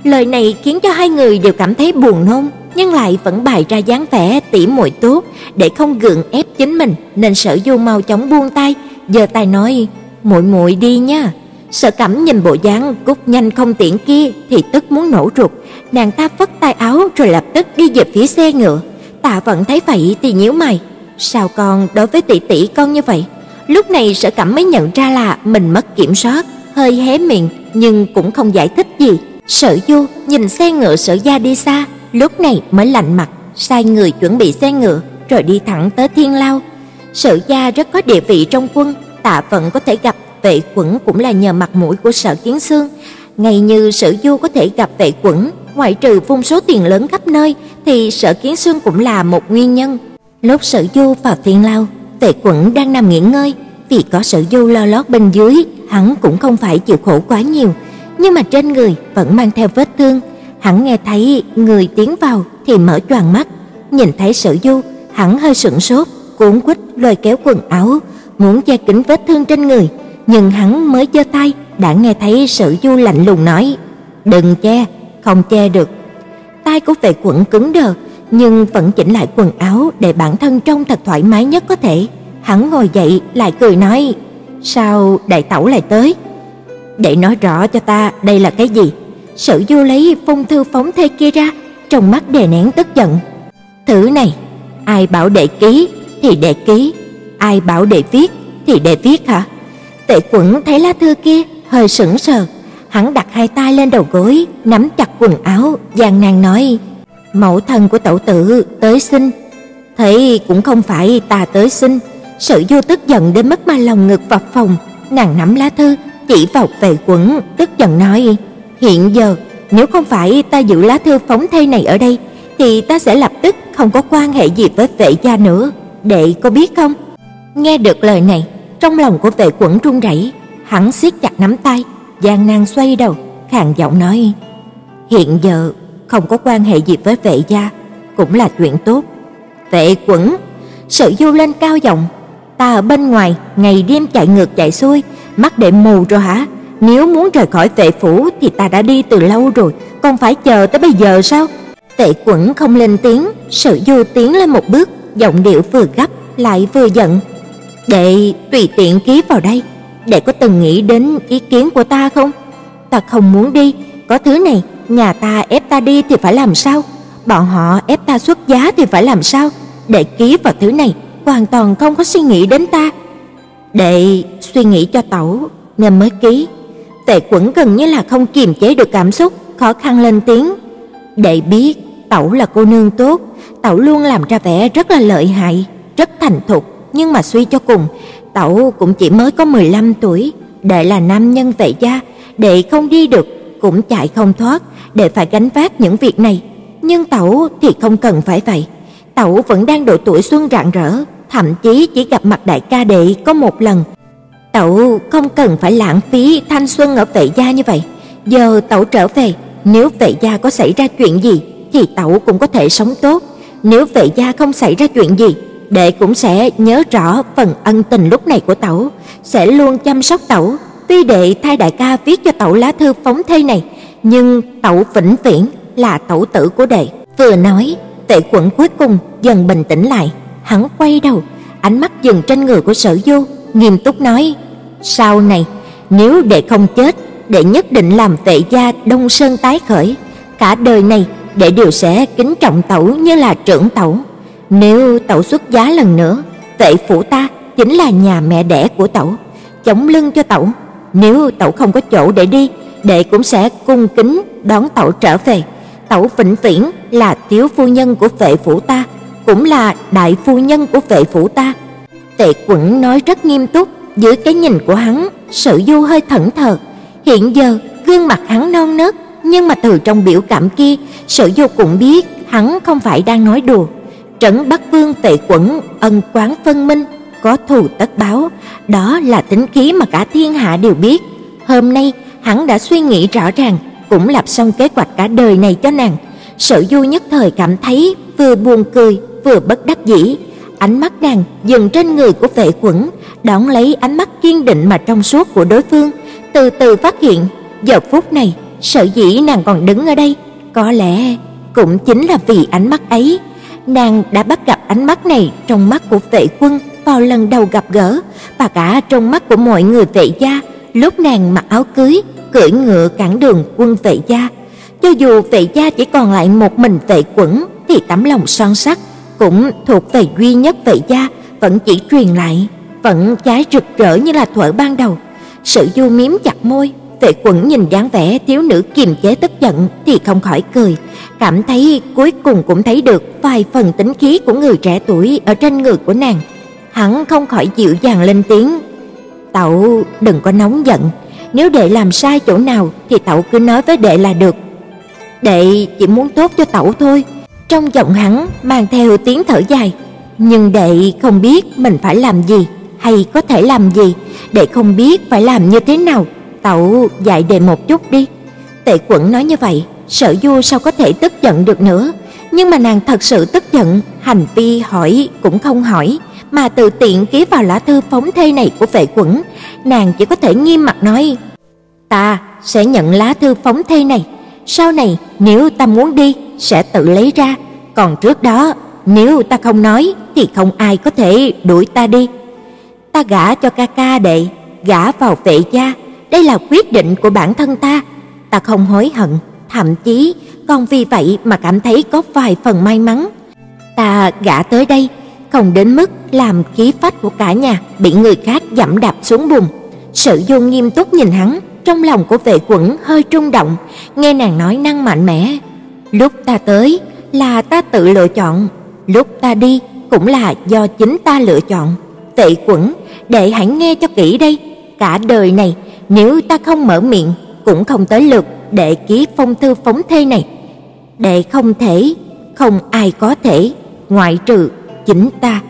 Lời này khiến cho hai người đều cảm thấy buồn nôn, nhưng lại vẫn bày ra dáng vẻ tỉ muội tốt để không gượng ép chính mình, nên Sở Du mau chóng buông tay, giơ tay nói: "Muội muội đi nha." Sở Cẩm nhìn bộ dáng cút nhanh không tiện kia thì tức muốn nổ ruột, nàng ta phất tay áo rồi lập tức đi về phía xe ngựa. Tạ Vận thấy vậy thì nhíu mày, sao con đối với tỷ tỷ con như vậy? Lúc này Sở Cẩm mới nhận ra là mình mất kiểm soát, hơi hé miệng nhưng cũng không giải thích gì. Sở Du nhìn xe ngựa Sở gia đi xa, lúc này mới lạnh mặt, sai người chuẩn bị xe ngựa rồi đi thẳng tới Thiên Lao. Sở gia rất có địa vị trong quân, Tạ Vận có thể gặp Vệ Quẩn cũng là nhờ mặt mũi của Sở Kiến Xương, ngay như Sở Du có thể gặp Vệ Quẩn, ngoại trừ vung số tiền lớn khắp nơi thì Sở Kiến Xương cũng là một nguyên nhân. Lúc Sở Du vào Thiên Lao, Vệ Quẩn đang nằm nghỉ ngơi, vì có Sở Du lo lót bên dưới, hắn cũng không phải chịu khổ quá nhiều, nhưng mà trên người vẫn mang theo vết thương. Hắn nghe thấy người tiến vào thì mở choàng mắt, nhìn thấy Sở Du, hắn hơi sững sốt, cuống quýt lôi kéo quần áo, muốn che kín vết thương trên người, nhưng hắn mới giơ tay đã nghe thấy sự Du lạnh lùng nói: "Đừng che, không che được." Tay của vệ quẩn cứng đờ, nhưng vẫn chỉnh lại quần áo để bản thân trông thật thoải mái nhất có thể. Hắn ngồi dậy lại cười nói: "Sao đại tẩu lại tới?" "Để nói rõ cho ta đây là cái gì?" Sử Du lấy phong thư phóng thê kia ra, trong mắt đè nén tức giận. "Thứ này, ai bảo đệ ký thì đệ ký, ai bảo đệ viết thì đệ viết hả?" Tệ Quẩn thấy lá thư kia, hơi sững sờ, hắn đặt hai tay lên đầu gối, nắm chặt quần áo, gian nan nói: "Mẫu thân của tẩu tử tới xin." Thấy cũng không phải ta tới xin, Sự vô tức giận đến mức mà lòng ngực phập phồng, nàng nắm lá thư, chỉ vào Tệ Quẩn, tức giận nói: "Hiện giờ, nếu không phải ta giữ lá thư phóng thây này ở đây, thì ta sẽ lập tức không có quan hệ gì với Vệ gia nữa, đệ có biết không?" Nghe được lời này, trong lòng của Vệ Quẩn run rẩy, hắn siết chặt nắm tay, gian nan xoay đầu, khàn giọng nói: "Hiện giờ không có quan hệ gì với Vệ gia, cũng là chuyện tốt." Vệ Quẩn, Sự Du lên cao giọng, "Ta ở bên ngoài, ngày đêm chạy ngược chạy xuôi, mắt để mù rồi hả? Nếu muốn rời khỏi vệ phủ thì ta đã đi từ lâu rồi, còn phải chờ tới bây giờ sao?" vệ Quẩn không lên tiếng, sợ Du tiến lên một bước, giọng điệu vừa gấp lại vừa giận. "Đệ tùy tiện ký vào đây, đệ có từng nghĩ đến ý kiến của ta không? Ta không muốn đi, có thứ này, nhà ta ép ta đi thì phải làm sao? Bọn họ ép ta xuất giá thì phải làm sao? Đệ ký vào thứ này, hoàn toàn không có suy nghĩ đến ta." Đệ suy nghĩ cho tẩu nên mới ký. Tệ Quẩn gần như là không kiềm chế được cảm xúc, khó khăn lên tiếng. Đệ biết Tẩu là cô nương tốt, Tẩu luôn làm ra vẻ rất là lợi hại, rất thành thục, nhưng mà suy cho cùng, Tẩu cũng chỉ mới có 15 tuổi, đệ là nam nhân vệ gia, đệ không đi được, cũng chạy không thoát, đệ phải gánh vác những việc này. Nhưng Tẩu thì không cần phải vậy. Tẩu vẫn đang độ tuổi xuân rạng rỡ, thậm chí chỉ gặp mặt đại ca đệ có một lần. Tẩu không cần phải lãng phí thanh xuân ở vệ gia như vậy. Giờ Tẩu trở về, nếu vệ gia có xảy ra chuyện gì, thì tẩu cũng có thể sống tốt, nếu vệ gia không xảy ra chuyện gì, đệ cũng sẽ nhớ rõ phần ân tình lúc này của tẩu, sẽ luôn chăm sóc tẩu. Tuy đệ thay đại ca viết cho tẩu lá thư phóng thê này, nhưng tẩu vĩnh viễn là tẩu tử của đệ. Vừa nói, Tệ Quẩn cuối cùng dần bình tĩnh lại, hắn quay đầu, ánh mắt dừng trên người của Sở Du, nghiêm túc nói: "Sau này, nếu đệ không chết, đệ nhất định làm tệ gia Đông Sơn tái khởi, cả đời này đệ đều sẽ kính trọng tẩu như là trưởng tẩu. Nếu tẩu xuất giá lần nữa, vệ phủ ta chính là nhà mẹ đẻ của tẩu, chống lưng cho tẩu. Nếu tẩu không có chỗ để đi, đệ cũng sẽ cung kính đón tẩu trở về. Tẩu vĩnh viễn là thiếu phu nhân của vệ phủ ta, cũng là đại phu nhân của vệ phủ ta. Tệ Quẩn nói rất nghiêm túc, dưới cái nhìn của hắn, Sử Du hơi thẫn thờ. Hiện giờ, gương mặt hắn non nớt, nhưng mà từ trong biểu cảm kia, Sử Du cũng biết hắn không phải đang nói đùa. Trấn Bắc Vương Tệ Quẩn ân quán phân minh, có thù tất báo, đó là tính khí mà cả thiên hạ đều biết. Hôm nay hắn đã suy nghĩ rõ ràng, cũng lập xong kế hoạch cả đời này cho nàng. Sở Du nhất thời cảm thấy vừa buồn cười, vừa bất đắc dĩ. Ánh mắt nàng dừng trên người của Vệ Quẩn, đón lấy ánh mắt kiên định mà trong suốt của đối phương, từ từ phát hiện, giờ phút này Sở dĩ nàng còn đứng ở đây, có lẽ cũng chính là vì ánh mắt ấy. Nàng đã bắt gặp ánh mắt này trong mắt của vệ quân vào lần đầu gặp gỡ và cả trong mắt của mọi người vệ gia lúc nàng mặc áo cưới, cưỡi ngựa cản đường quân vệ gia. Cho dù vệ gia chỉ còn lại một mình vệ quẩn thì tấm lòng son sắt cũng thuộc về duy nhất vệ gia vẫn chỉ truyền lại, vẫn cháy rực rỡ như là thuở ban đầu. Sự Du miếm chặt môi, vệ Quẩn nhìn dáng vẻ thiếu nữ kiềm chế tức giận thì không khỏi cười, cảm thấy cuối cùng cũng thấy được vài phần tính khí của người trẻ tuổi ở trên người của nàng. Hắn không khỏi dịu dàng lên tiếng, "Tẩu đừng có nóng giận, nếu đệ làm sai chỗ nào thì tẩu cứ nói với đệ là được. Đệ chỉ muốn tốt cho tẩu thôi." Trong giọng hắn mang theo tiếng thở dài, nhưng đệ không biết mình phải làm gì hay có thể làm gì, đệ không biết phải làm như thế nào Tẩu dạy đệ một chút đi. Tệ Quẩn nói như vậy, Sở Du sao có thể tức giận được nữa, nhưng mà nàng thật sự tức giận, hành vi hỏi cũng không hỏi, mà tự tiện ký vào lá thư phóng thê này của Vệ Quẩn, nàng chỉ có thể nghiêm mặt nói: "Ta sẽ nhận lá thư phóng thê này, sau này nếu ta muốn đi sẽ tự lấy ra, còn trước đó nếu ta không nói thì không ai có thể đuổi ta đi. Ta gả cho ca ca đệ, gả vào vệ gia, đây là quyết định của bản thân ta, ta không hối hận, thậm chí còn vì vậy mà cảm thấy có vài phần may mắn. Ta gả tới đây không đến mức làm khí phách của cả nhà bị người khác dẫm đạp xuống bùn. Sử Dung nghiêm túc nhìn hắn, trong lòng của Vệ Quẩn hơi rung động, nghe nàng nói năng mạnh mẽ, "Lúc ta tới là ta tự lựa chọn, lúc ta đi cũng là do chính ta lựa chọn." Vệ Quẩn, đệ hãy nghe cho kỹ đây, cả đời này nếu ta không mở miệng cũng không tới lượt đệ ký phong thư phóng thê này. Đệ không thể, không ai có thể ngoại trừ chính ta.